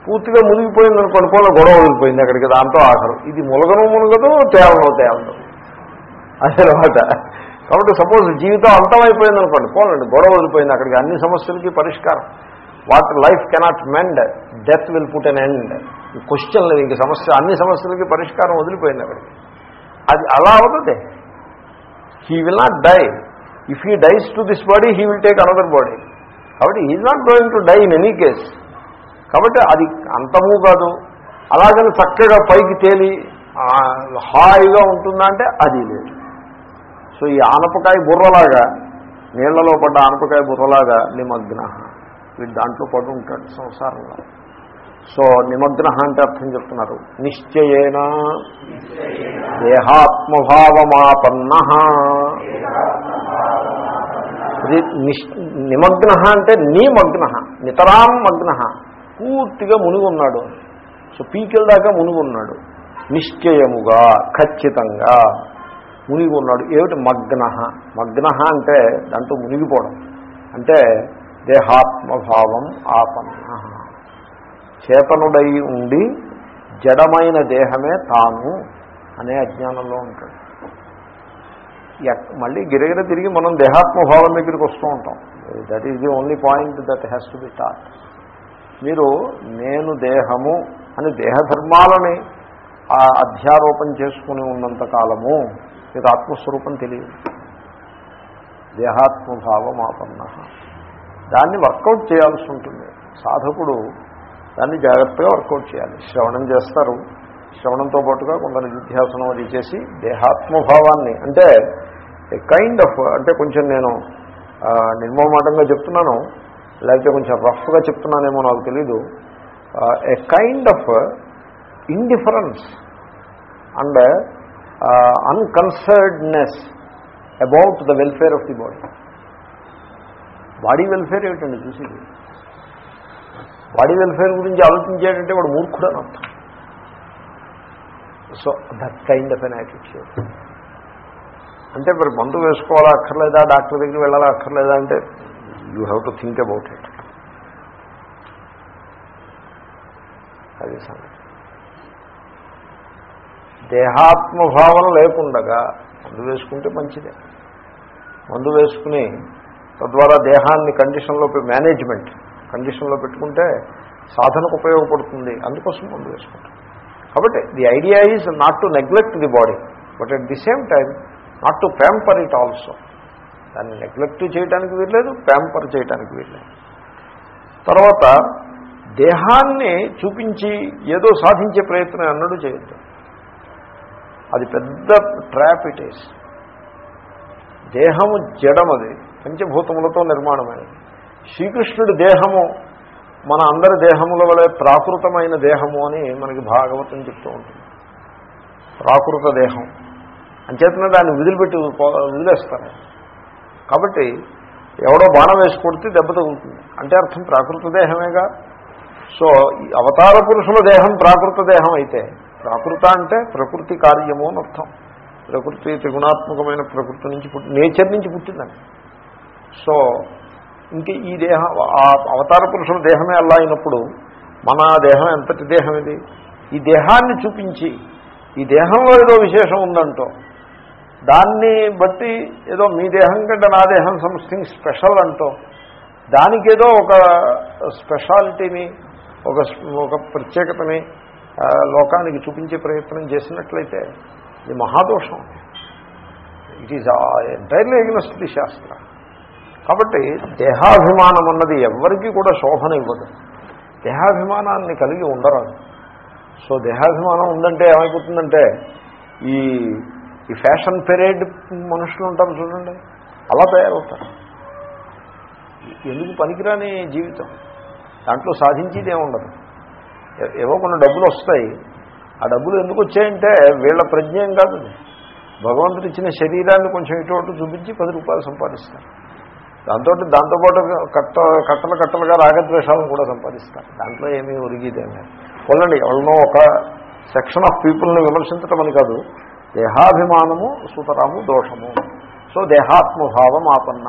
పూర్తిగా మునిగిపోయింది అనుకోండి పోలే గొడవ వదిలిపోయింది అక్కడికి దాంతో ఆఖరు ఇది ములగను మునగదు తేలను తేలదు. అదనమాట. కాబట్టి సపోజ్ జీవితం అంతమైపోయింది అనుకోండి పోనండి గొడవ వదిలిపోయింది అక్కడికి అన్ని సమస్యలకి పరిష్కారం. What life cannot mend death will put an end. ఈ క్వశ్చన్ లేదు ఇంక సమస్య అన్ని సమస్యలకి పరిష్కారం వదిలిపోయింది అక్కడికి. అది అలా అవుతుంది. He will not die if he dies to this body he will take another body కాబట్టి is not going to die in any case కాబట్టి అది అంతము కాదు. అలాగని చక్కగా పైకి తేలి హాయిగా ఉంటుందా అంటే అది లేదు. సో ఈ ఆనపకాయ బుర్రలాగా నీళ్ళలో పడ్డ ఆనపకాయ బుర్రలాగా నిమగ్న. వీడు దాంట్లో పడి ఉంటాడు సంసారంలో. సో నిమగ్న అంటే అర్థం చెప్తున్నారు. నిశ్చయేన దేహాత్మభావమాపన్న. ఇది నిమగ్న అంటే నిమగ్న నితరాం మగ్న. పూర్తిగా మునిగి ఉన్నాడు సో పీకిల దాకా మునిగి ఉన్నాడు నిశ్చయముగా ఖచ్చితంగా. మునిగి ఉన్నాడు ఏమిటి మగ్న మగ్న అంటే దాంట్లో మునిగిపోవడం. అంటే దేహాత్మభావం ఆపన్న. చేతనుడై ఉండి జడమైన దేహమే తాను అనే అజ్ఞానంలో ఉంటాడు. మళ్ళీ గిరగిర తిరిగి మనం దేహాత్మభావం దగ్గరికి వస్తూ ఉంటాం. That is the only point that has to be taught మీరు నేను దేహము అని దేహధర్మాలని ఆ అధ్యారోపణ చేసుకుని ఉన్నంత కాలము మీకు ఆత్మస్వరూపం తెలియదు. దేహాత్మభావం ఆపన్న దాన్ని వర్కౌట్ చేయాల్సి ఉంటుంది. సాధకుడు దాన్ని జాగ్రత్తగా వర్కౌట్ చేయాలి. శ్రవణం చేస్తారు. శ్రవణంతో పాటుగా కొంత నిధ్యాసనం అది చేసి దేహాత్మభావాన్ని అంటే కైండ్ ఆఫ్ అంటే కొంచెం నేను నిర్మమాటంగా చెప్తున్నాను లేకపోతే కొంచెం రఫ్గా చెప్తున్నానేమో నాకు తెలీదు. A kind of indifference and unconcernedness about the welfare of the body body welfare ఏమిటండి చూసేది? బాడీ వెల్ఫేర్ గురించి ఆలోచించేటంటే వాడు మూర్ఖుడు అని అర్థం. So that kind of an attitude అంటే మరి మందు వేసుకోవాలా అక్కర్లేదా? డాక్టర్ దగ్గరికి వెళ్ళాలా అక్కర్లేదా అంటే you have to think about it అది సంగతి. దేహాత్మభావన లేకుండగా మందు వేసుకుంటే మంచిదే. మందు వేసుకుని తద్వారా దేహాన్ని కండిషన్లో మేనేజ్మెంట్ కండిషన్లో పెట్టుకుంటే సాధనకు ఉపయోగపడుతుంది. అందుకోసం మందు వేసుకుంటాం. కాబట్టి the idea is not to neglect the body but at the same time not to pamper it also. దాన్ని నెగ్లెక్ట్ చేయడానికి వీల్లేదు ప్యాంపర్ చేయడానికి వీల్లేదు. తర్వాత దేహాన్ని చూపించి ఏదో సాధించే ప్రయత్నం అన్నడు చేయొద్దు. అది పెద్ద ట్రాప్ ఇట్ ఈస్. దేహము జడమది పంచభూతములతో నిర్మాణమైనది. శ్రీకృష్ణుడి దేహము మన అందరి దేహముల వలె ప్రాకృతమైన దేహము అని మనకి భాగవతం చెప్తూ ఉంటుంది. ప్రాకృత దేహం. అంచేతనే దాన్ని విదిలిపెట్టి వదిలేస్తారు. కాబట్టి ఎవడో బాణం వేసి కొడితే దెబ్బ తగులుతుంది. అంటే అర్థం ప్రాకృత దేహమేగా? సో ఈ అవతార పురుషుల దేహం ప్రాకృత దేహం అయితే ప్రాకృత అంటే ప్రకృతి కార్యము అని అర్థం. ప్రకృతి త్రిగుణాత్మకమైన ప్రకృతి నుంచి పుట్టి నేచర్ నుంచి పుట్టిందని సో ఇంక ఈ దేహం ఆ అవతార పురుషుల దేహమే అలా అయినప్పుడు మన దేహం ఎంతటి దేహం ఇది? ఈ దేహాన్ని చూపించి ఈ దేహంలో ఏదో విశేషం ఉందంటో దాన్ని బట్టి ఏదో మీ దేహం కంటే నా దేహం సంథింగ్ స్పెషల్ అంటో దానికేదో ఒక స్పెషాలిటీని ఒక ఒక ప్రత్యేకతని లోకానికి చూపించే ప్రయత్నం చేసినట్లయితే ఇది మహాదోషం. It is entirely against the shastra కాబట్టి దేహాభిమానం అన్నది ఎవరికీ కూడా శోభన ఇవ్వదు. దేహాభిమానాన్ని కలిగి ఉండరాదు. సో దేహాభిమానం ఉందంటే ఏమైపోతుందంటే ఈ ఈ ఫ్యాషన్ పెరేడ్ మనుషులు ఉంటారు చూడండి అలా తయారవుతారు. ఎందుకు పనికిరాని జీవితం? దాంట్లో సాధించేది ఏముండదు ఏవో కొన్ని డబ్బులు వస్తాయి ఆ డబ్బులు ఎందుకు వచ్చాయంటే వీళ్ళ ప్రజ్ఞయం కాదు. భగవంతుడు ఇచ్చిన శరీరాన్ని కొంచెం ఇటువంటి చూపించి పది రూపాయలు సంపాదిస్తారు. దాంతో దాంతోపాటు కట్ట కట్టలు కట్టలుగా రాగద్వేషాలను కూడా సంపాదిస్తారు. దాంట్లో ఏమీ ఒరిగిదేమే పోలండి ఎవరినో ఒక సెక్షన్ ఆఫ్ పీపుల్ని విమర్శించటం అని కాదు. దేహాభిమానము సుతరాము దోషము. సో దేహాత్మభావం ఆపన్న.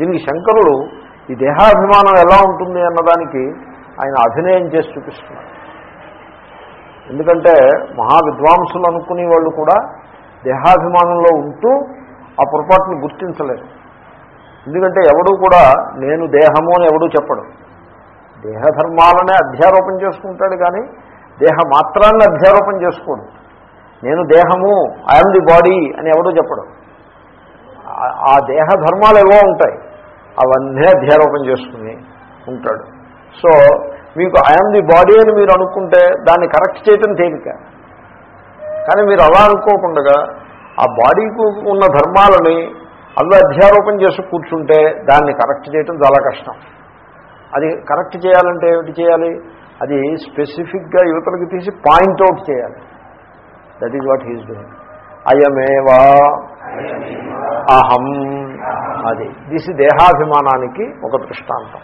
దీనికి శంకరుడు ఈ దేహాభిమానం ఎలా ఉంటుంది అన్నదానికి ఆయన అభినయం చేసి చూపిస్తున్నారు ఎందుకంటే మహావిద్వాంసులు అనుకునే వాళ్ళు కూడా దేహాభిమానంలో ఉంటూ ఆ పొరపాటుని గుర్తించలేరు. ఎందుకంటే ఎవడూ కూడా నేను దేహము అని ఎవడూ చెప్పడు. దేహధర్మాలనే అధ్యారోపణ చేసుకుంటాడు కానీ దేహ మాత్రాన్ని అధ్యారోపణ చేసుకోడు. నేను దేహము ఐఎమ్ ది బాడీ అని ఎవడూ చెప్పడు. ఆ- ఆ దేహ ధర్మాలు ఏవో ఉంటాయి. అవన్నీ అధ్యారోపణ చేసుకుని ఉంటాడు. సో మీకు ఐఎమ్ ది బాడీ అని మీరు అనుకుంటే దాన్ని కరెక్ట్ చేయటం తేలిక. కానీ మీరు అలా అనుకోకుండా ఆ బాడీకి ఉన్న ధర్మాలని అవి అధ్యారోపణ చేసి కూర్చుంటే దాన్ని కరెక్ట్ చేయటం చాలా కష్టం. అది కరెక్ట్ చేయాలంటే ఏమిటి చేయాలి? అది స్పెసిఫిక్గా యువతలకు తీసి పాయింట్అవుట్ చేయాలి. That is what he's doing అయమేవా? అహం. అది. దిస్ దేహాభిమానానికి ఒక దృష్టాంతం.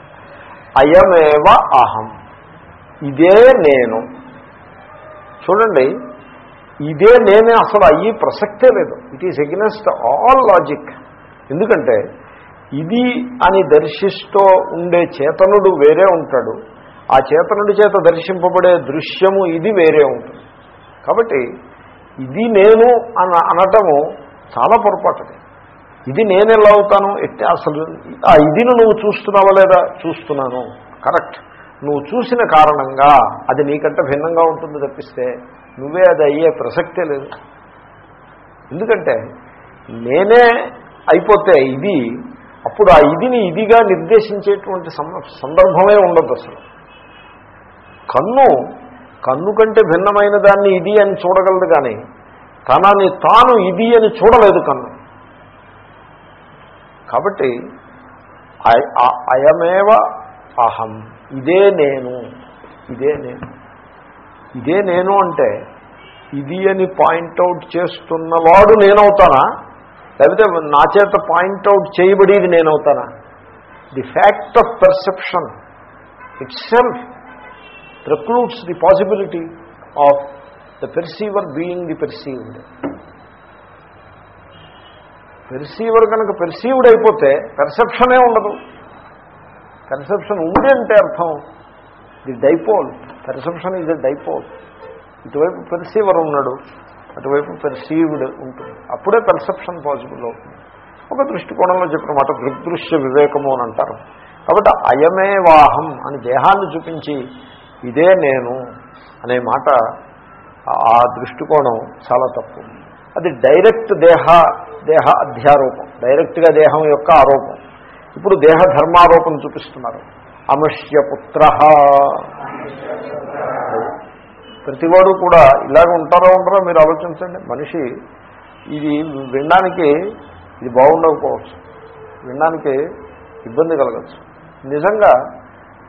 అయమేవ అహం. ఇదే నేను. చూడండి ఇదే నేనే అసలు అయ్యి ప్రసక్తే లేదు. It is against all logic ఎందుకంటే ఇది అని దర్శిస్తూ ఉండే చేతనుడు వేరే ఉంటాడు. ఆ చేతనుడి చేత దర్శింపబడే దృశ్యము ఇది వేరే ఉంటుంది. కాబట్టి ఇది నేను అన అనటము చాలా పొరపాటుది. ఇది నేను ఎలా అవుతాను ఎట్టి అసలు ఆ ఇదిని నువ్వు చూస్తున్నావా లేదా? చూస్తున్నాను. కరెక్ట్. నువ్వు చూసిన కారణంగా అది నీకంటే భిన్నంగా ఉంటుంది తప్పిస్తే నువ్వే అది అయ్యే ప్రసక్తే లేదు. ఎందుకంటే నేనే అయిపోతే ఇది అప్పుడు ఆ ఇదిని ఇదిగా నిర్దేశించేటువంటి సందర్భమే ఉండదు అసలు. కన్ను కన్ను కంటే భిన్నమైన దాన్ని ఇది అని చూడగలదు కానీ తనని తాను ఇది అని చూడలేదు కన్ను. కాబట్టి అయమేవ అహం. ఇదే నేను. ఇదే నేను. ఇదే నేను అంటే ఇది అని పాయింట్అవుట్ చేస్తున్నవాడు నేనవుతానా? లేకపోతే నా చేత పాయింట్అవుట్ చేయబడేది నేనవుతానా? The fact of perception itself precludes the possibility of the perceiver being the perceived. Perceiver కనుక పెర్సీవ్డ్ అయిపోతే పెర్సెప్షనే ఉండదు. పెర్సెప్షన్ ఉంది అంటే అర్థం. ది డైపోల్ పెర్సెప్షన్ ఇది డైపోల్ ఇటువైపు పెర్సీవర్ ఉన్నాడు అటువైపు పెర్సీవ్డ్ ఉంటుంది. అప్పుడే పెర్సెప్షన్ పాసిబుల్ అవుతుంది. ఒక దృష్టికోణంలో చెప్పిన మాట దృగ్దృశ్య వివేకము అని అంటారు. కాబట్టి అయమే వాహం అని దేహాన్ని చూపించి ఇదే నేను అనే మాట ఆ దృష్టికోణం చాలా తప్పు. అది డైరెక్ట్ దేహ దేహ అధ్యారూపం. డైరెక్ట్గా దేహం యొక్క ఆరోపం. ఇప్పుడు దేహ ధర్మారోపం చూపిస్తున్నారు. అమృష్యపుత్ర ప్రతివాడు కూడా ఇలాగ ఉంటారో ఉండరో మీరు ఆలోచించండి. మనిషి ఇది వినడానికి ఇది బాగుండకపోవచ్చు. వినడానికి ఇబ్బంది కలగచ్చు. నిజంగా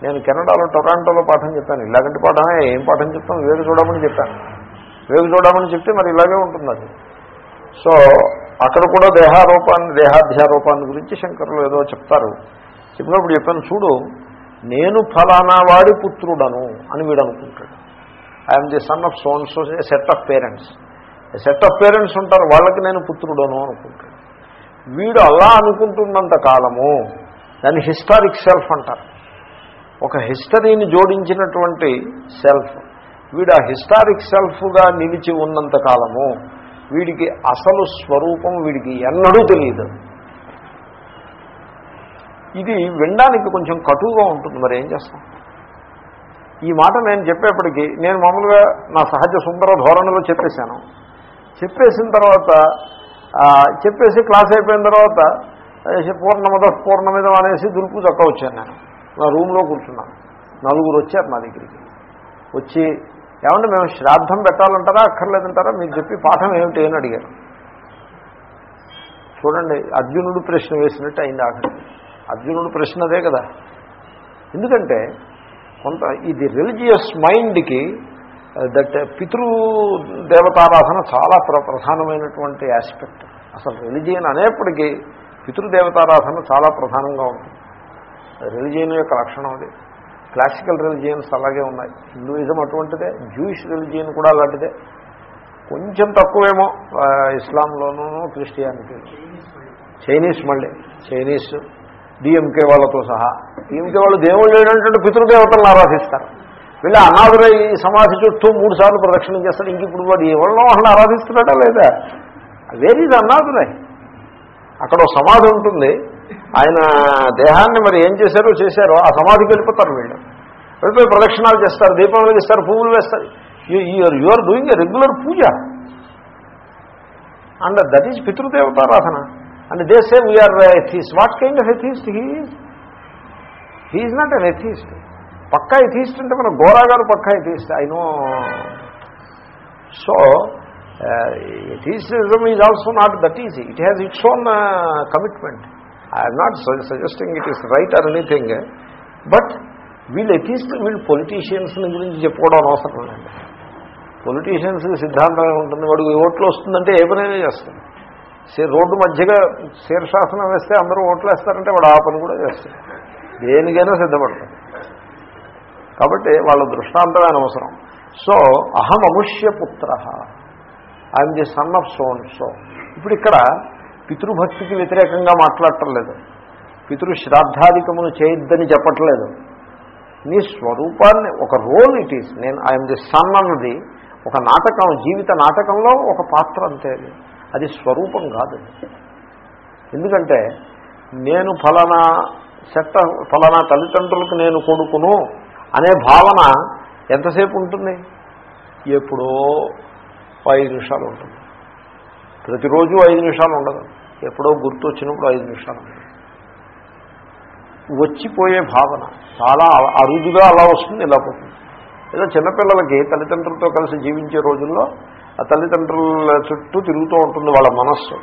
నేను కెనడాలో టొరాంటోలో పాఠం చెప్పాను. ఇలాగంటి పాఠమే ఏం పాఠం చెప్తాను వేగు చూడమని చెప్పాను. వేగు చూడమని చెప్తే మరి ఇలాగే ఉంటుంది అది సో అక్కడ కూడా దేహారూపాన్ని దేహాధ్యారూపాన్ని గురించి శంకరులు ఏదో చెప్తారు. చెప్పినప్పుడు చెప్పాను చూడు నేను ఫలానా వాడి పుత్రుడను అని వీడు అనుకుంటాడు. I'm the son of so and so set of parents set of parents ఉంటారు వాళ్ళకి నేను పుత్రుడను అనుకుంటాడు. వీడు అలా అనుకుంటున్నంత కాలము దాన్ని హిస్టారిక్ సెల్ఫ్ అంటారు. ఒక హిస్టరీని జోడించినటువంటి సెల్ఫ్. వీడు ఆ హిస్టారిక్ సెల్ఫ్గా నిలిచి ఉన్నంత కాలము వీడికి అసలు స్వరూపం వీడికి ఎన్నడూ తెలియదు. ఇది వినడానికి కొంచెం కటువుగా ఉంటుంది మరి ఏం చేస్తాం? ఈ మాట నేను చెప్పేప్పటికీ నేను మామూలుగా నా సహజ సుందర ధోరణిలో చెప్పేశాను. చెప్పేసిన తర్వాత చెప్పేసి క్లాస్ అయిపోయిన తర్వాత ఆ, పూర్ణమద పూర్ణమిదం అనేసి దులుపు చక్క వచ్చాను నేను. నా రూమ్లో కూర్చున్నాను. నలుగురు వచ్చారు నా దగ్గరికి. వచ్చి ఏమంటే మేము శ్రాద్ధం పెట్టాలంటారా అక్కర్లేదంటారా? మీరు చెప్పి పాఠం ఏమిటి అని అడిగారు. చూడండి అర్జునుడు ప్రశ్న వేసినట్టు అయింది ఆఖరి అర్జునుడు ప్రశ్న అదే కదా. ఎందుకంటే కొంత ఇది రిలీజియస్ మైండ్కి దట్ పితృ దేవతారాధన చాలా ప్ర ప్రధానమైనటువంటి ఆస్పెక్ట్. అసలు రిలిజియన్ అనేప్పటికీ పితృదేవతారాధన చాలా ప్రధానంగా ఉంటుంది. రిలిజియన్ యొక్క లక్షణం అది. క్లాసికల్ రిలిజియన్స్ అలాగే ఉన్నాయి. హిందూయిజం అటువంటిదే జూయిష్ రిలిజియన్ కూడా అలాంటిదే. కొంచెం తక్కువేమో ఇస్లాంలోనూ క్రిస్టియానిటీ. చైనీస్ మళ్ళీ చైనీస్ డిఎంకే వాళ్ళతో సహా. డిఎంకే వాళ్ళు దేవుళ్ళు ఏంటంటే పితృదేవతలను ఆరాధిస్తారు. వీళ్ళు అనాథులై సమాధి చుట్టూ మూడు సార్లు ప్రదక్షిణం చేస్తారు ఇంక ఇప్పుడు వాడు ఎవరినో వాళ్ళని ఆరాధిస్తున్నాడా లేదా? వేరే ఇది అనాథులై అక్కడ సమాధి ఉంటుంది. ఆయన దేహాన్ని మరి ఏం చేశారో చేశారో ఆ సమాధికి వెళ్ళిపోతారు వీళ్ళు. వెళ్ళిపోయి ప్రదక్షిణాలు చేస్తారు దీపం వెలిగిస్తారు పువ్వులు వేస్తారు. You are doing a regular puja. And that is పితృదేవతారాధన. And the same we are atheist what kind of atheist he is he is not an atheist Pakka atheist అంటే మన గోరా గారు పక్కా atheist I know so atheism is also not that easy it has its own commitment I'm not suggesting it is right or anything but వీళ్ళు atheist వీళ్ళు politicians గురించి చెప్పుకోవడం అవసరం లేదండి politicians సిద్ధాంతం ఉంటుంది. వాడు ఓట్లు వస్తుందంటే ఏ పనైనా చేస్తాడు. సే రోడ్డు మధ్యగా శీర్షాసనం వేస్తే అందరూ ఓట్లు వేస్తారంటే వాడు ఆ పని కూడా చేస్తాడు. దేనికైనా సిద్ధపడతాడు. కాబట్టి వాళ్ళ దృష్టాంతమే అనవసరం సో అహం అముష్యపుత్ర I'm the son of so and so. ఇప్పుడు ఇక్కడ పితృభక్తికి వ్యతిరేకంగా మాట్లాడటం లేదు. పితృ శ్రాద్ధాధికమును చేయొద్దని చెప్పట్లేదు. నీ స్వరూపాన్ని ఒక రోల్ ఇట్ ఈస్ నేను ఐఎమ్ ది సన్ అన్నది ఒక నాటకం జీవిత నాటకంలో ఒక పాత్ర అంతే అది. స్వరూపం కాదు. ఎందుకంటే నేను ఫలానా చెట్ట ఫలానా తల్లిదండ్రులకు నేను కొడుకును అనే భావన ఎంతసేపు ఉంటుంది? ఎప్పుడో ఐదు నిమిషాలు ఉంటుంది. ప్రతిరోజు ఐదు నిమిషాలు ఉండదు. ఎప్పుడో గుర్తు వచ్చినప్పుడు ఐదు నిమిషాలు. వచ్చిపోయే భావన. చాలా అరుదుగా అలా వస్తుంది ఇలా పోతుంది. ఏదో చిన్నపిల్లలకి తల్లిదండ్రులతో కలిసి జీవించే రోజుల్లో ఆ తల్లిదండ్రుల చుట్టూ తిరుగుతూ ఉంటుంది వాళ్ళ మనస్సు.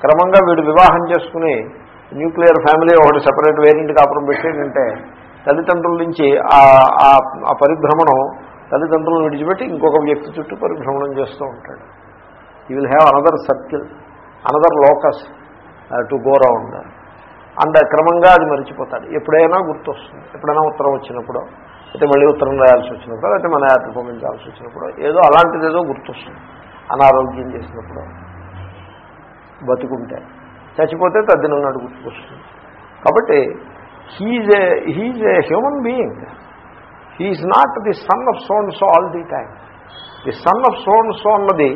క్రమంగా వీడు వివాహం చేసుకుని న్యూక్లియర్ ఫ్యామిలీ ఒకటి సపరేట్ వేరింటి కాపురం పెట్టేటంటే తల్లిదండ్రుల నుంచి ఆ- ఆ పరిభ్రమణం తల్లిదండ్రులను విడిచిపెట్టి ఇంకొక వ్యక్తి చుట్టూ పరిభ్రమణం చేస్తూ ఉంటాడు. You will have another circle another locus to go round and క్రమంగా అది మర్చిపోతాడు. ఎప్పుడైనా గుర్తొస్తుంది. ఎప్పుడైనా ఉత్తరం వచ్చినప్పుడు అయితే మళ్ళీ ఉత్తరం రాయాల్సి వచ్చినప్పుడు అయితే మన యాత్ర పంపించాల్సి వచ్చినప్పుడు ఏదో అలాంటిది ఏదో గుర్తొస్తుంది. అనారోగ్యం చేసినప్పుడు బతుకుంటే. చచ్చిపోతే తద్దినన్నాడు గుర్తుకొస్తుంది. కాబట్టి he's a he's a human being he is not the son of so and so all the time the son of so and so అన్నది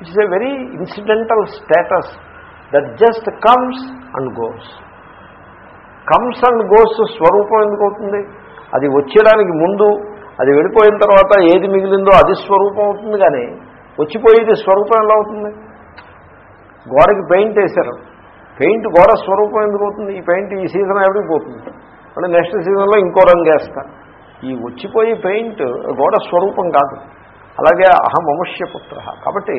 it's a very incidental status that just comes and goes comes and goes స్వరూపం ఎందుకు అవుతుంది? అది వచ్చేయడానికి ముందు అది వెళ్ళిపోయిన తర్వాత ఏది మిగిలిందో అది స్వరూపం అవుతుంది కానీ వచ్చిపోయేది స్వరూపం ఎలా అవుతుంది? గోడకి పెయింట్ వేశారు. పెయింట్ గోడ స్వరూపం ఎందుకు అవుతుంది? ఈ పెయింట్ ఈ సీజన్ ఎవరికి పోతుంది. అంటే నెక్స్ట్ సీజన్లో ఇంకో రంగు వేస్తారు ఈ వచ్చిపోయి పెయింట్ గోడ స్వరూపం కాదు. అలాగే అహం అముష్యపుత్ర కాబట్టి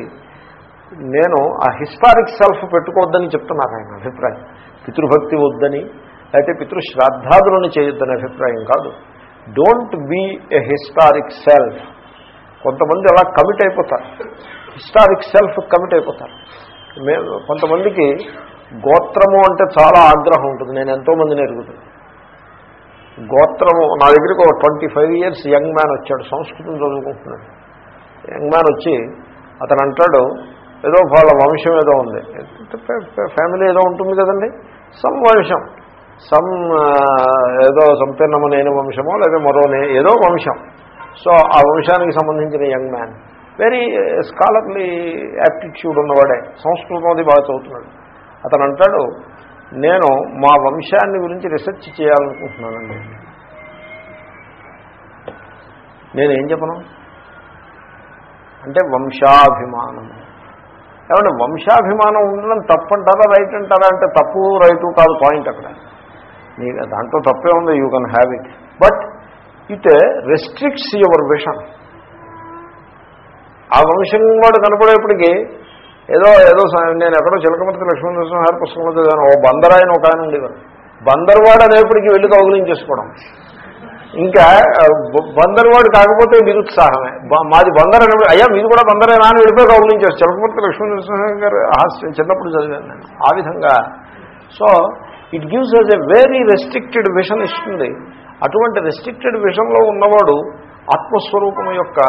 నేను ఆ హిస్టారిక్ సెల్ఫ్ పెట్టుకోవద్దని చెప్తున్నారు ఆయన అభిప్రాయం. పితృభక్తి వద్దని అయితే పితృశ్రాద్ధాదులను చేయొద్దని అభిప్రాయం కాదు. Don't be a historic self కొంతమంది అలా కమిట్ అయిపోతారు. హిస్టారిక్ సెల్ఫ్ కమిట్ అయిపోతారు. మే కొంతమందికి గోత్రము అంటే చాలా ఆగ్రహం ఉంటుంది. నేను ఎంతోమందిని ఎరుగుతాను. గోత్రము నా దగ్గరికి ఒక twenty five years young man వచ్చాడు. సంస్కృతం చదువుకుంటున్నాడు. యంగ్ మ్యాన్ వచ్చి అతను అంటాడు ఏదో వాళ్ళ వంశం ఏదో ఉంది. ఫ్యామిలీ ఏదో ఉంటుంది కదండి. సమ్ వంశం. సమ్ ఏదో సంపన్నమనైన వంశమో లేదా మరో ఏదో వంశం. సో ఆ వంశానికి సంబంధించిన young man. Very scholarly aptitude ఉన్నవాడే. సంస్కృతం అది బాగా చదువుతున్నాడు. అతను అంటాడు నేను మా వంశాన్ని గురించి రీసెర్చ్ చేయాలనుకుంటున్నానండి. నేనేం చెప్పను? అంటే వంశాభిమానం ఏమంటే వంశాభిమానం ఉండడం తప్పంటారా రైట్ అంటారా? అంటే తప్పు రైటు కాదు పాయింట్ అక్కడ. నీకు దాంట్లో తప్పే ఉంది you can have it but it restricts your vision ఆ వంశం వాడు కనపడేప్పటికీ ఏదో ఏదో నేను ఎక్కడో చిలకమతి లక్ష్మణ నరసింహారి పుస్తకంలో చదివాను ఓ బందరాయన ఒక ఆయన ఉండేవారు. బందర్వాడు అనేప్పటికీ వెళ్ళి కౌగులించేసుకోవడం. ఇంకా బందర్వాడు కాకపోతే నిరుత్సాహమే మాది బందర్ అని అయ్యా మీరు కూడా బందరేనా అని వెళ్ళిపోయి కౌగులించేస్తారు లక్ష్మీ లక్ష్మణనరసింహ గారు హాస్యం చిన్నప్పుడు చదివాను నేను. ఆ విధంగా. So it gives us a very restricted vision ఇస్తుంది. అటువంటి రెస్ట్రిక్టెడ్ విషన్లో ఉన్నవాడు ఆత్మస్వరూపం యొక్క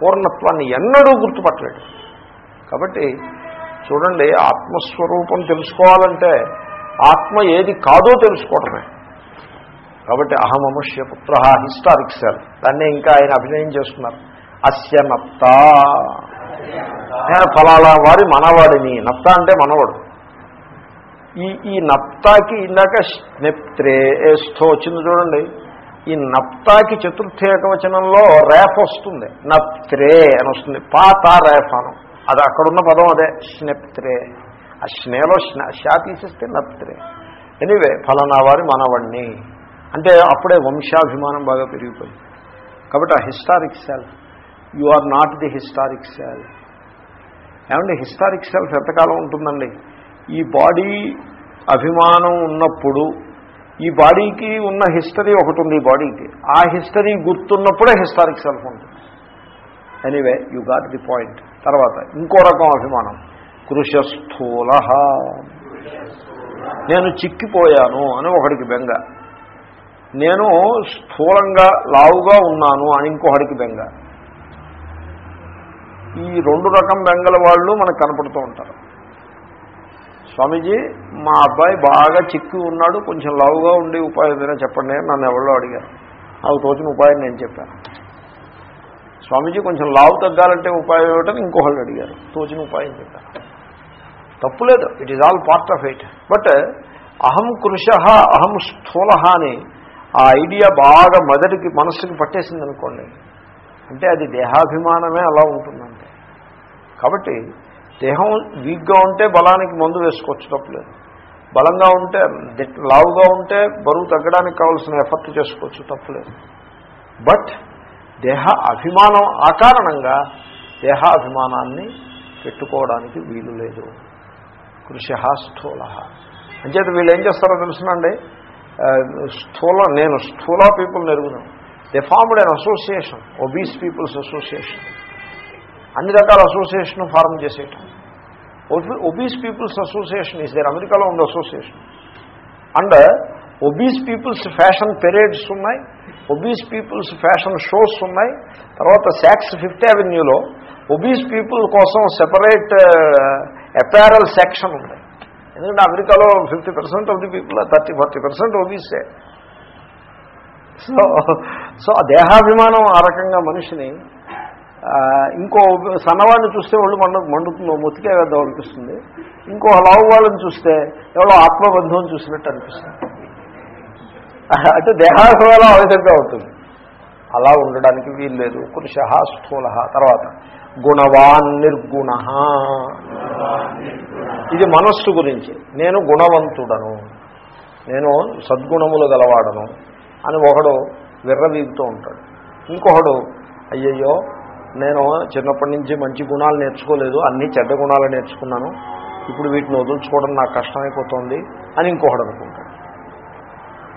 పూర్ణత్వాన్ని ఎన్నడూ గుర్తుపట్టలేడు. కాబట్టి చూడండి ఆత్మస్వరూపం తెలుసుకోవాలంటే ఆత్మ ఏది కాదో తెలుసుకోవడమే కాబట్టి అహమముష్య పుత్ర హిస్టారిక్ సెల్. దాన్నే ఇంకా ఆయన అభినయం చేస్తున్నారు. అస్య నప్త. ఫలాలా వారి మనవాడిని. నప్త అంటే మనవాడు. ఈ ఈ నప్తాకి ఇందాక స్నెప్త్రేస్థో వచ్చింది చూడండి. ఈ నప్తాకి చతుర్థ ఏకవచనంలో రేఫ్ వస్తుంది. నప్త్రే అని వస్తుంది. పాత రేఫ్ అది అక్కడున్న పదం అదే. స్నెప్త్రే. ఆ స్నేలో షా తీసేస్తే నప్త్రే. ఎనీవే ఫలానా వారి మనవణ్ణి. అంటే అప్పుడే వంశాభిమానం బాగా పెరిగిపోయింది. కాబట్టి ఆ historic self you are not the historic self ఏమంటే హిస్టారిక్ సెల్ఫ్ ఎంతకాలం ఉంటుందండి? ఈ బాడీ అభిమానం ఉన్నప్పుడు ఈ బాడీకి ఉన్న హిస్టరీ ఒకటి ఉంది ఈ బాడీకి. ఆ హిస్టరీ గుర్తున్నప్పుడే హిస్టారిక్ సెల్ఫ్ ఉంటుంది anyway you got the point తర్వాత ఇంకో రకం అభిమానం. కృషస్థూల నేను చిక్కిపోయాను అని ఒకడికి బెంగ. నేను స్థూలంగా లావుగా ఉన్నాను అని ఇంకోహడికి బెంగ. ఈ రెండు రకం బెంగల వాళ్ళు మనకు కనపడుతూ ఉంటారు. స్వామీజీ మా అబ్బాయి బాగా చిక్కి ఉన్నాడు కొంచెం లావుగా ఉండి ఉపాయం ఏదైనా చెప్పండి అని నన్ను ఎవరో అడిగారు. నాకు తోచిన ఉపాయం నేను చెప్పాను. స్వామీజీ కొంచెం లావు తగ్గాలంటే ఉపాయం ఏమిటని ఇంకొకళ్ళు అడిగారు. తోచిన ఉపాయం చెప్పాను తప్పులేదు it is all part of it but అహం కృష అహం స్థూల అని ఆ ఐడియా బాగా మొదటికి మనస్సుకి పట్టేసింది అనుకోండి అంటే అది దేహాభిమానమే అలా ఉంటుందంటే కాబట్టి దేహం వీక్గా ఉంటే బలానికి మందు వేసుకోవచ్చు తప్పులేదు బలంగా ఉంటే లావుగా ఉంటే బరువు తగ్గడానికి కావాల్సిన ఎఫర్ట్ చేసుకోవచ్చు తప్పులేదు బట్ దేహ అభిమానం ఆ కారణంగా దేహాభిమానాన్ని పెట్టుకోవడానికి వీలు లేదు. కృషి స్థూల అంచేత వీళ్ళు ఏం చేస్తారో తెలుసునండి? స్థూల నేను స్థూల people నెరుగున్నాను deformed and association obese peoples association అన్ని రకాల association form చేసేయటం. Obese peoples association is there అమెరికాలో ఉండే association and obese peoples fashion parades ఉన్నాయి. ఒబీస్ పీపుల్స్ ఫ్యాషన్ షోస్ ఉన్నాయి. తర్వాత శాక్స్ ఫిఫ్త్ అవెన్యూలో ఒబీస్ పీపుల్ కోసం సెపరేట్ అపారల్ సెక్షన్ ఉంది. ఎందుకంటే అమెరికాలో fifty percent of the people thirty forty percent ఓబీసే. So so ఆ దేహాభిమానం ఆ రకంగా మనిషిని ఇంకో సన్నవాడిని చూస్తే వాళ్ళు మండు మండుతుందో మొత్తికే వేద్దాం అనిపిస్తుంది. ఇంకో లావు వాళ్ళని చూస్తే ఎవరో ఆత్మబంధం చూసినట్టు అనిపిస్తుంది. అంటే దేహాభిమానం ఆ విధంగా అవుతుంది అలా ఉండడానికి వీలు లేదు పురుష స్థూల తర్వాత. గుణవాన్ నిర్గుణ. ఇది మనస్సు గురించి. నేను గుణవంతుడను. నేను సద్గుణములు గలవాడను అని ఒకడు విర్రవీగుతూ ఉంటాడు. ఇంకొకడు అయ్యయ్యో నేను చిన్నప్పటి నుంచి మంచి గుణాలు నేర్చుకోలేదు అన్ని చెడ్డ గుణాలు నేర్చుకున్నాను. ఇప్పుడు వీటిని వదులుచుకోవడం నాకు కష్టమైపోతుంది అని ఇంకొకడు అనుకుంటాడు.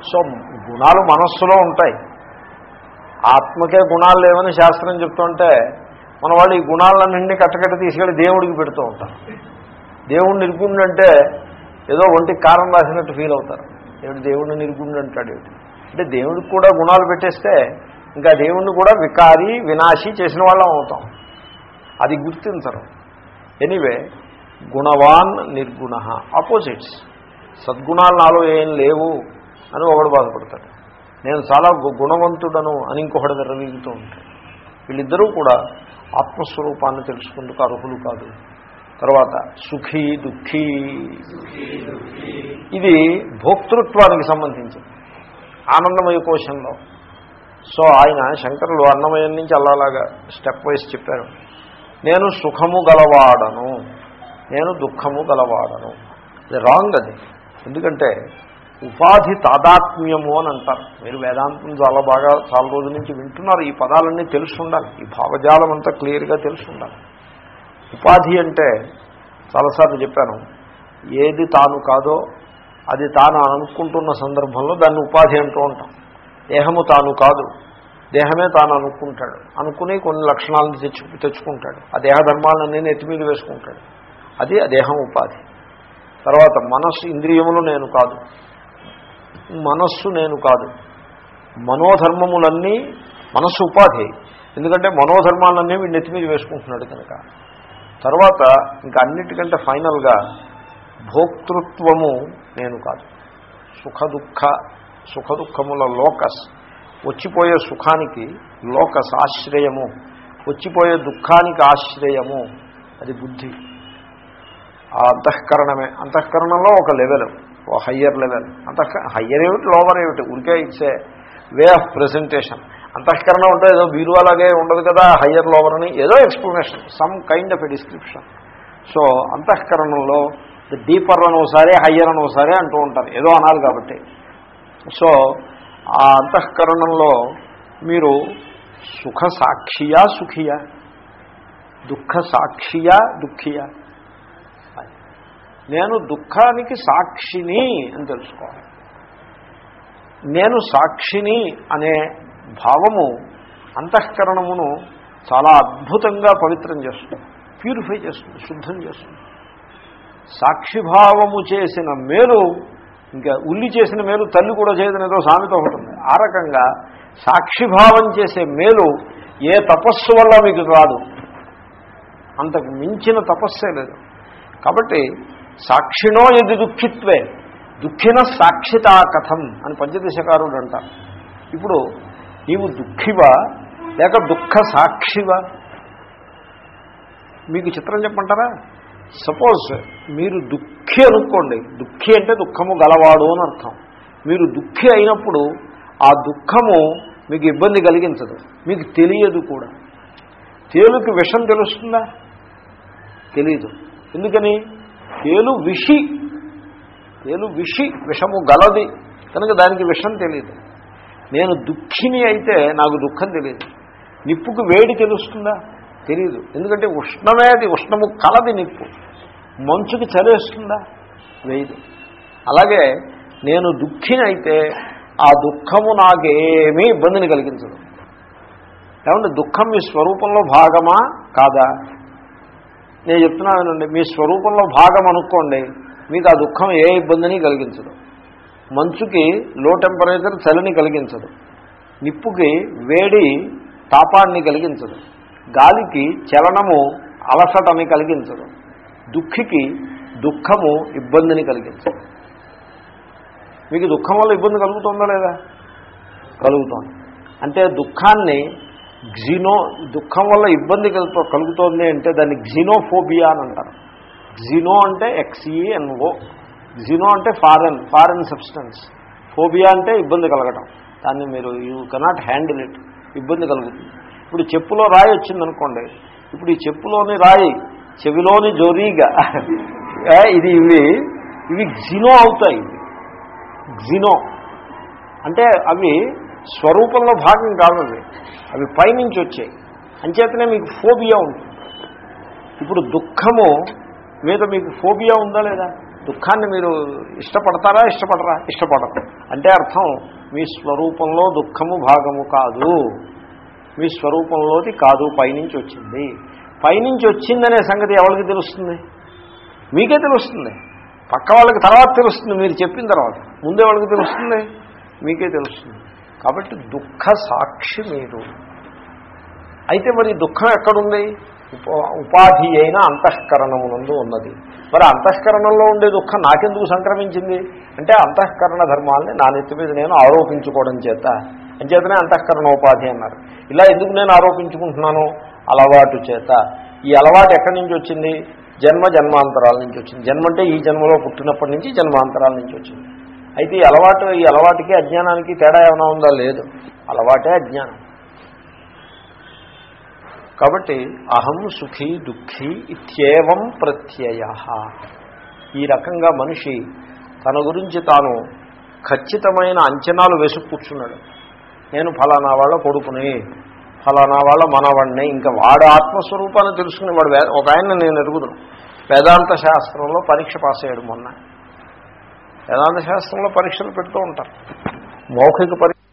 సో గుణాలు మనస్సులో ఉంటాయి. ఆత్మకే గుణాలు లేవని శాస్త్రం చెప్తుంటే మన వాళ్ళు ఈ గుణాలన్నింటినీ కట్టకట్ట తీసుకెళ్ళి దేవుడికి పెడుతూ ఉంటారు. దేవుడు నిర్గుణుడు అంటే ఏదో ఒంటికి కారం రాసినట్టు ఫీల్ అవుతారు. ఏమిటి దేవుడిని నిర్గుణుడు అంటాడు ఏమిటి? అంటే దేవుడికి కూడా గుణాలు పెట్టేస్తే ఇంకా దేవుణ్ణి కూడా వికారి వినాశి చేసిన వాళ్ళం అవుతాం. అది గుర్తించరు. ఎనీవే గుణవాన్ నిర్గుణ ఆపోజిట్స్ సద్గుణాలు నాలో ఏం లేవు అని ఒకడు బాధపడతాడు. నేను చాలా గు- గుణవంతుడను అని ఇంకొకటి విర్రవీగుతూ ఉంటాడు. వీళ్ళిద్దరూ కూడా ఆత్మస్వరూపాన్ని తెలుసుకుందుకు అర్హులు కాదు. తర్వాత సుఖీ దుఃఖీ. ఇది భోక్తృత్వానికి సంబంధించింది. ఆనందమయ కోశంలో. సో ఆయన శంకరులు అన్నమయం నుంచి అలాగా స్టెప్ వైజ్ చెప్పారు. నేను సుఖము గలవాడను. నేను దుఃఖము గలవాడను. అది రాంగ్ అది. ఎందుకంటే ఉపాధి తాదాత్మ్యము అని అంటారు. మీరు వేదాంతం చాలా బాగా చాలా రోజుల నుంచి వింటున్నారు. ఈ పదాలన్నీ తెలుసుండాలి. ఈ భావజాలం అంతా క్లియర్గా తెలుసుండాలి. ఉపాధి అంటే చాలాసార్లు చెప్పాను ఏది తాను కాదో అది తాను అనుకుంటున్న సందర్భంలో దాన్ని ఉపాధి అంటూ ఉంటాం. దేహము తాను కాదు దేహమే తాను అనుకుంటాడు. అనుకుని కొన్ని లక్షణాలను తెచ్చు తెచ్చుకుంటాడు. ఆ దేహధర్మాలన్నీ నెత్తి మీద వేసుకుంటాడు. అది దేహం ఉపాధి. తర్వాత మనస్సు ఇంద్రియములు నేను కాదు. మనస్సు నేను కాదు. మనోధర్మములన్నీ మనస్సు ఉపాధి. ఎందుకంటే మనోధర్మాలన్నీ వీడు నెత్తి మీద వేసుకుంటున్నాడు కనుక. తర్వాత ఇంకా అన్నిటికంటే ఫైనల్గా భోక్తృత్వము నేను కాదు. సుఖ దుఃఖ సుఖ దుఃఖముల లోకస్. వచ్చిపోయే సుఖానికి లోకస్ ఆశ్రయము. వచ్చిపోయే దుఃఖానికి ఆశ్రయము. అది బుద్ధి. ఆ అంతఃకరణమే. అంతఃకరణంలో ఒక లెవెల్. ఓ హయ్యర్ లెవెల్. అంత హయ్యర్ ఏమిటి లోవర్ ఏమిటి? ఉరికే ఇచ్చే వే ఆఫ్ ప్రెజెంటేషన్. అంతఃకరణ ఉంటే ఏదో బీరువాలాగే ఉండదు కదా హయ్యర్ లోవర్ అని ఏదో explanation some kind of a description. So అంతఃకరణంలో deeper అని ఒకసారి హయ్యర్ అని ఒకసారి అంటూ ఉంటారు. ఏదో అనాలి కాబట్టి. సో ఆ అంతఃకరణంలో మీరు సుఖ సాక్షియా సుఖియా దుఃఖ సాక్షియా దుఃఖియా. నేను దుఃఖానికి సాక్షిని అని తెలుసుకోవాలి. నేను సాక్షిని అనే భావము అంతఃకరణమును చాలా అద్భుతంగా పవిత్రం చేస్తుంది ప్యూరిఫై చేస్తుంది శుద్ధం చేస్తుంది. సాక్షిభావము చేసిన మేలు ఇంకా ఉల్లి చేసిన మేలు తల్లి కూడా చేయదని ఏదో సామెత ఒకటి ఉంది. ఆ రకంగా సాక్షిభావం చేసే మేలు ఏ తపస్సు వల్ల మీకు రాదు అంతకు మించిన తపస్సే లేదు. కాబట్టి సాక్షిణో ఎది దుఃఖిత్వే. దుఃఖిన సాక్షితా కథం అని పంచదశకారుడు అంటారు. ఇప్పుడు నీవు దుఃఖివా లేక దుఃఖ సాక్షివా? మీకు చిత్రం చెప్పమంటారా? సపోజ్ మీరు దుఃఖి అనుకోండి. దుఃఖి అంటే దుఃఖము గలవాడు అని అర్థం. మీరు దుఃఖి అయినప్పుడు ఆ దుఃఖము మీకు ఇబ్బంది కలిగించదు. మీకు తెలియదు కూడా. తేలుకి విషం తెలుస్తుందా? తెలియదు ఎందుకని? తేలు విషి. తేలు విషి విషము గలది. కనుక దానికి విషం తెలియదు నేను దుఃఖిని అయితే నాకు దుఃఖం తెలియదు నిప్పుకు వేడి తెలుస్తుందా? తెలియదు ఎందుకంటే ఉష్ణమే అది ఉష్ణము కలది నిప్పు. మంచుకి చలేస్తుందా? వేయదు. అలాగే నేను దుఃఖిని అయితే ఆ దుఃఖము నాకేమీ ఇబ్బందిని కలిగించదు. ఏమంటే దుఃఖం మీ స్వరూపంలో భాగమా? కాదా? నేను చెప్తున్నానండి మీ స్వరూపంలో భాగం అనుకోండి మీకు ఆ దుఃఖం ఏ ఇబ్బందిని కలిగించదు. మంచుకి లో టెంపరేచర్ చలిని కలిగించదు. నిప్పుకి వేడి తాపాన్ని కలిగించదు. గాలికి చలనము అలసటని కలిగించదు. దుఃఖికి దుఃఖము ఇబ్బందిని కలిగించదు. మీకు దుఃఖం వల్ల ఇబ్బంది కలుగుతుందా లేదా? కలుగుతోంది. అంటే దుఃఖాన్ని గ్జినో దుఃఖం వల్ల ఇబ్బంది కలుపు కలుగుతోంది అంటే దాన్ని గ్జినోఫోబియా అని అంటారు. గ్జినో అంటే ఎక్స్ఈఎన్ఓ గ్జినో అంటే ఫారెన్ ఫారెన్ సబ్స్టెన్స్. ఫోబియా అంటే ఇబ్బంది కలగటం. దాన్ని మీరు యూ కెనాట్ హ్యాండిల్ ఇట్. ఇబ్బంది కలుగుతుంది. ఇప్పుడు చెప్పులో రాయి వచ్చిందనుకోండి. ఇప్పుడు ఈ చెప్పులోని రాయి చెవిలోని జోరీగా. ఇది ఇవి ఇవి జినో అవుతాయి. ఇవి జినో అంటే అవి స్వరూపంలో భాగం కాదు అవి అవి పైనుంచి వచ్చాయి. అంచేతనే మీకు ఫోబియా ఉంటుంది. ఇప్పుడు దుఃఖము మీద మీకు ఫోబియా ఉందా లేదా? దుఃఖాన్ని మీరు ఇష్టపడతారా ఇష్టపడరా? ఇష్టపడరు. అంటే అర్థం మీ స్వరూపంలో దుఃఖము భాగము కాదు. మీ స్వరూపంలోది కాదు పైనుంచి వచ్చింది. పైనుంచి వచ్చిందనే సంగతి ఎవరికి తెలుస్తుంది? మీకే తెలుస్తుంది. పక్క వాళ్ళకి తర్వాత తెలుస్తుంది మీరు చెప్పిన తర్వాత. ముందే వాళ్ళకి తెలుస్తుంది? మీకే తెలుస్తుంది. కాబట్టి దుఃఖ సాక్షి మీరు. అయితే మరి దుఃఖం ఎక్కడుంది? ఉపాధి అయిన అంతఃకరణమునందు ఉన్నది. మరి అంతఃకరణంలో ఉండే దుఃఖం నాకెందుకు సంక్రమించింది? అంటే అంతఃకరణ ధర్మాలని నా నెత్తి మీద నేను ఆరోపించుకోవడం చేత. అంచేతనే అంతఃకరణ ఉపాధి అన్నారు. ఇలా ఎందుకు నేను ఆరోపించుకుంటున్నాను? అలవాటు చేత. ఈ అలవాటు ఎక్కడి నుంచి వచ్చింది? జన్మ జన్మాంతరాల నుంచి వచ్చింది. జన్మ అంటే ఈ జన్మలో పుట్టినప్పటి నుంచి జన్మాంతరాల నుంచి వచ్చింది. అయితే ఈ అలవాటు ఈ అలవాటుకి అజ్ఞానానికి తేడా ఏమైనా ఉందా? లేదు. అలవాటే అజ్ఞానం. కాబట్టి అహం సుఖీ దుఃఖీ ఇత్యేవం ప్రత్యయ. ఈ రకంగా మనిషి తన గురించి తాను ఖచ్చితమైన అంచనాలు వేసి కూర్చున్నాడు. నేను ఫలానా వాళ్ళ కొడుకుని ఫలానా వాళ్ళ మనవాడిని ఇంకా వాడు ఆత్మస్వరూపాన్ని తెలుసుకుని వాడు ఒక ఆయన నేను ఎరుగుదును. వేదాంత శాస్త్రంలో పరీక్ష పాస్ అయ్యాడు మొన్న. వేదాంత శాస్త్రంలో పరీక్షలు పెడుతూ ఉంటారు. మౌఖిక పరీక్ష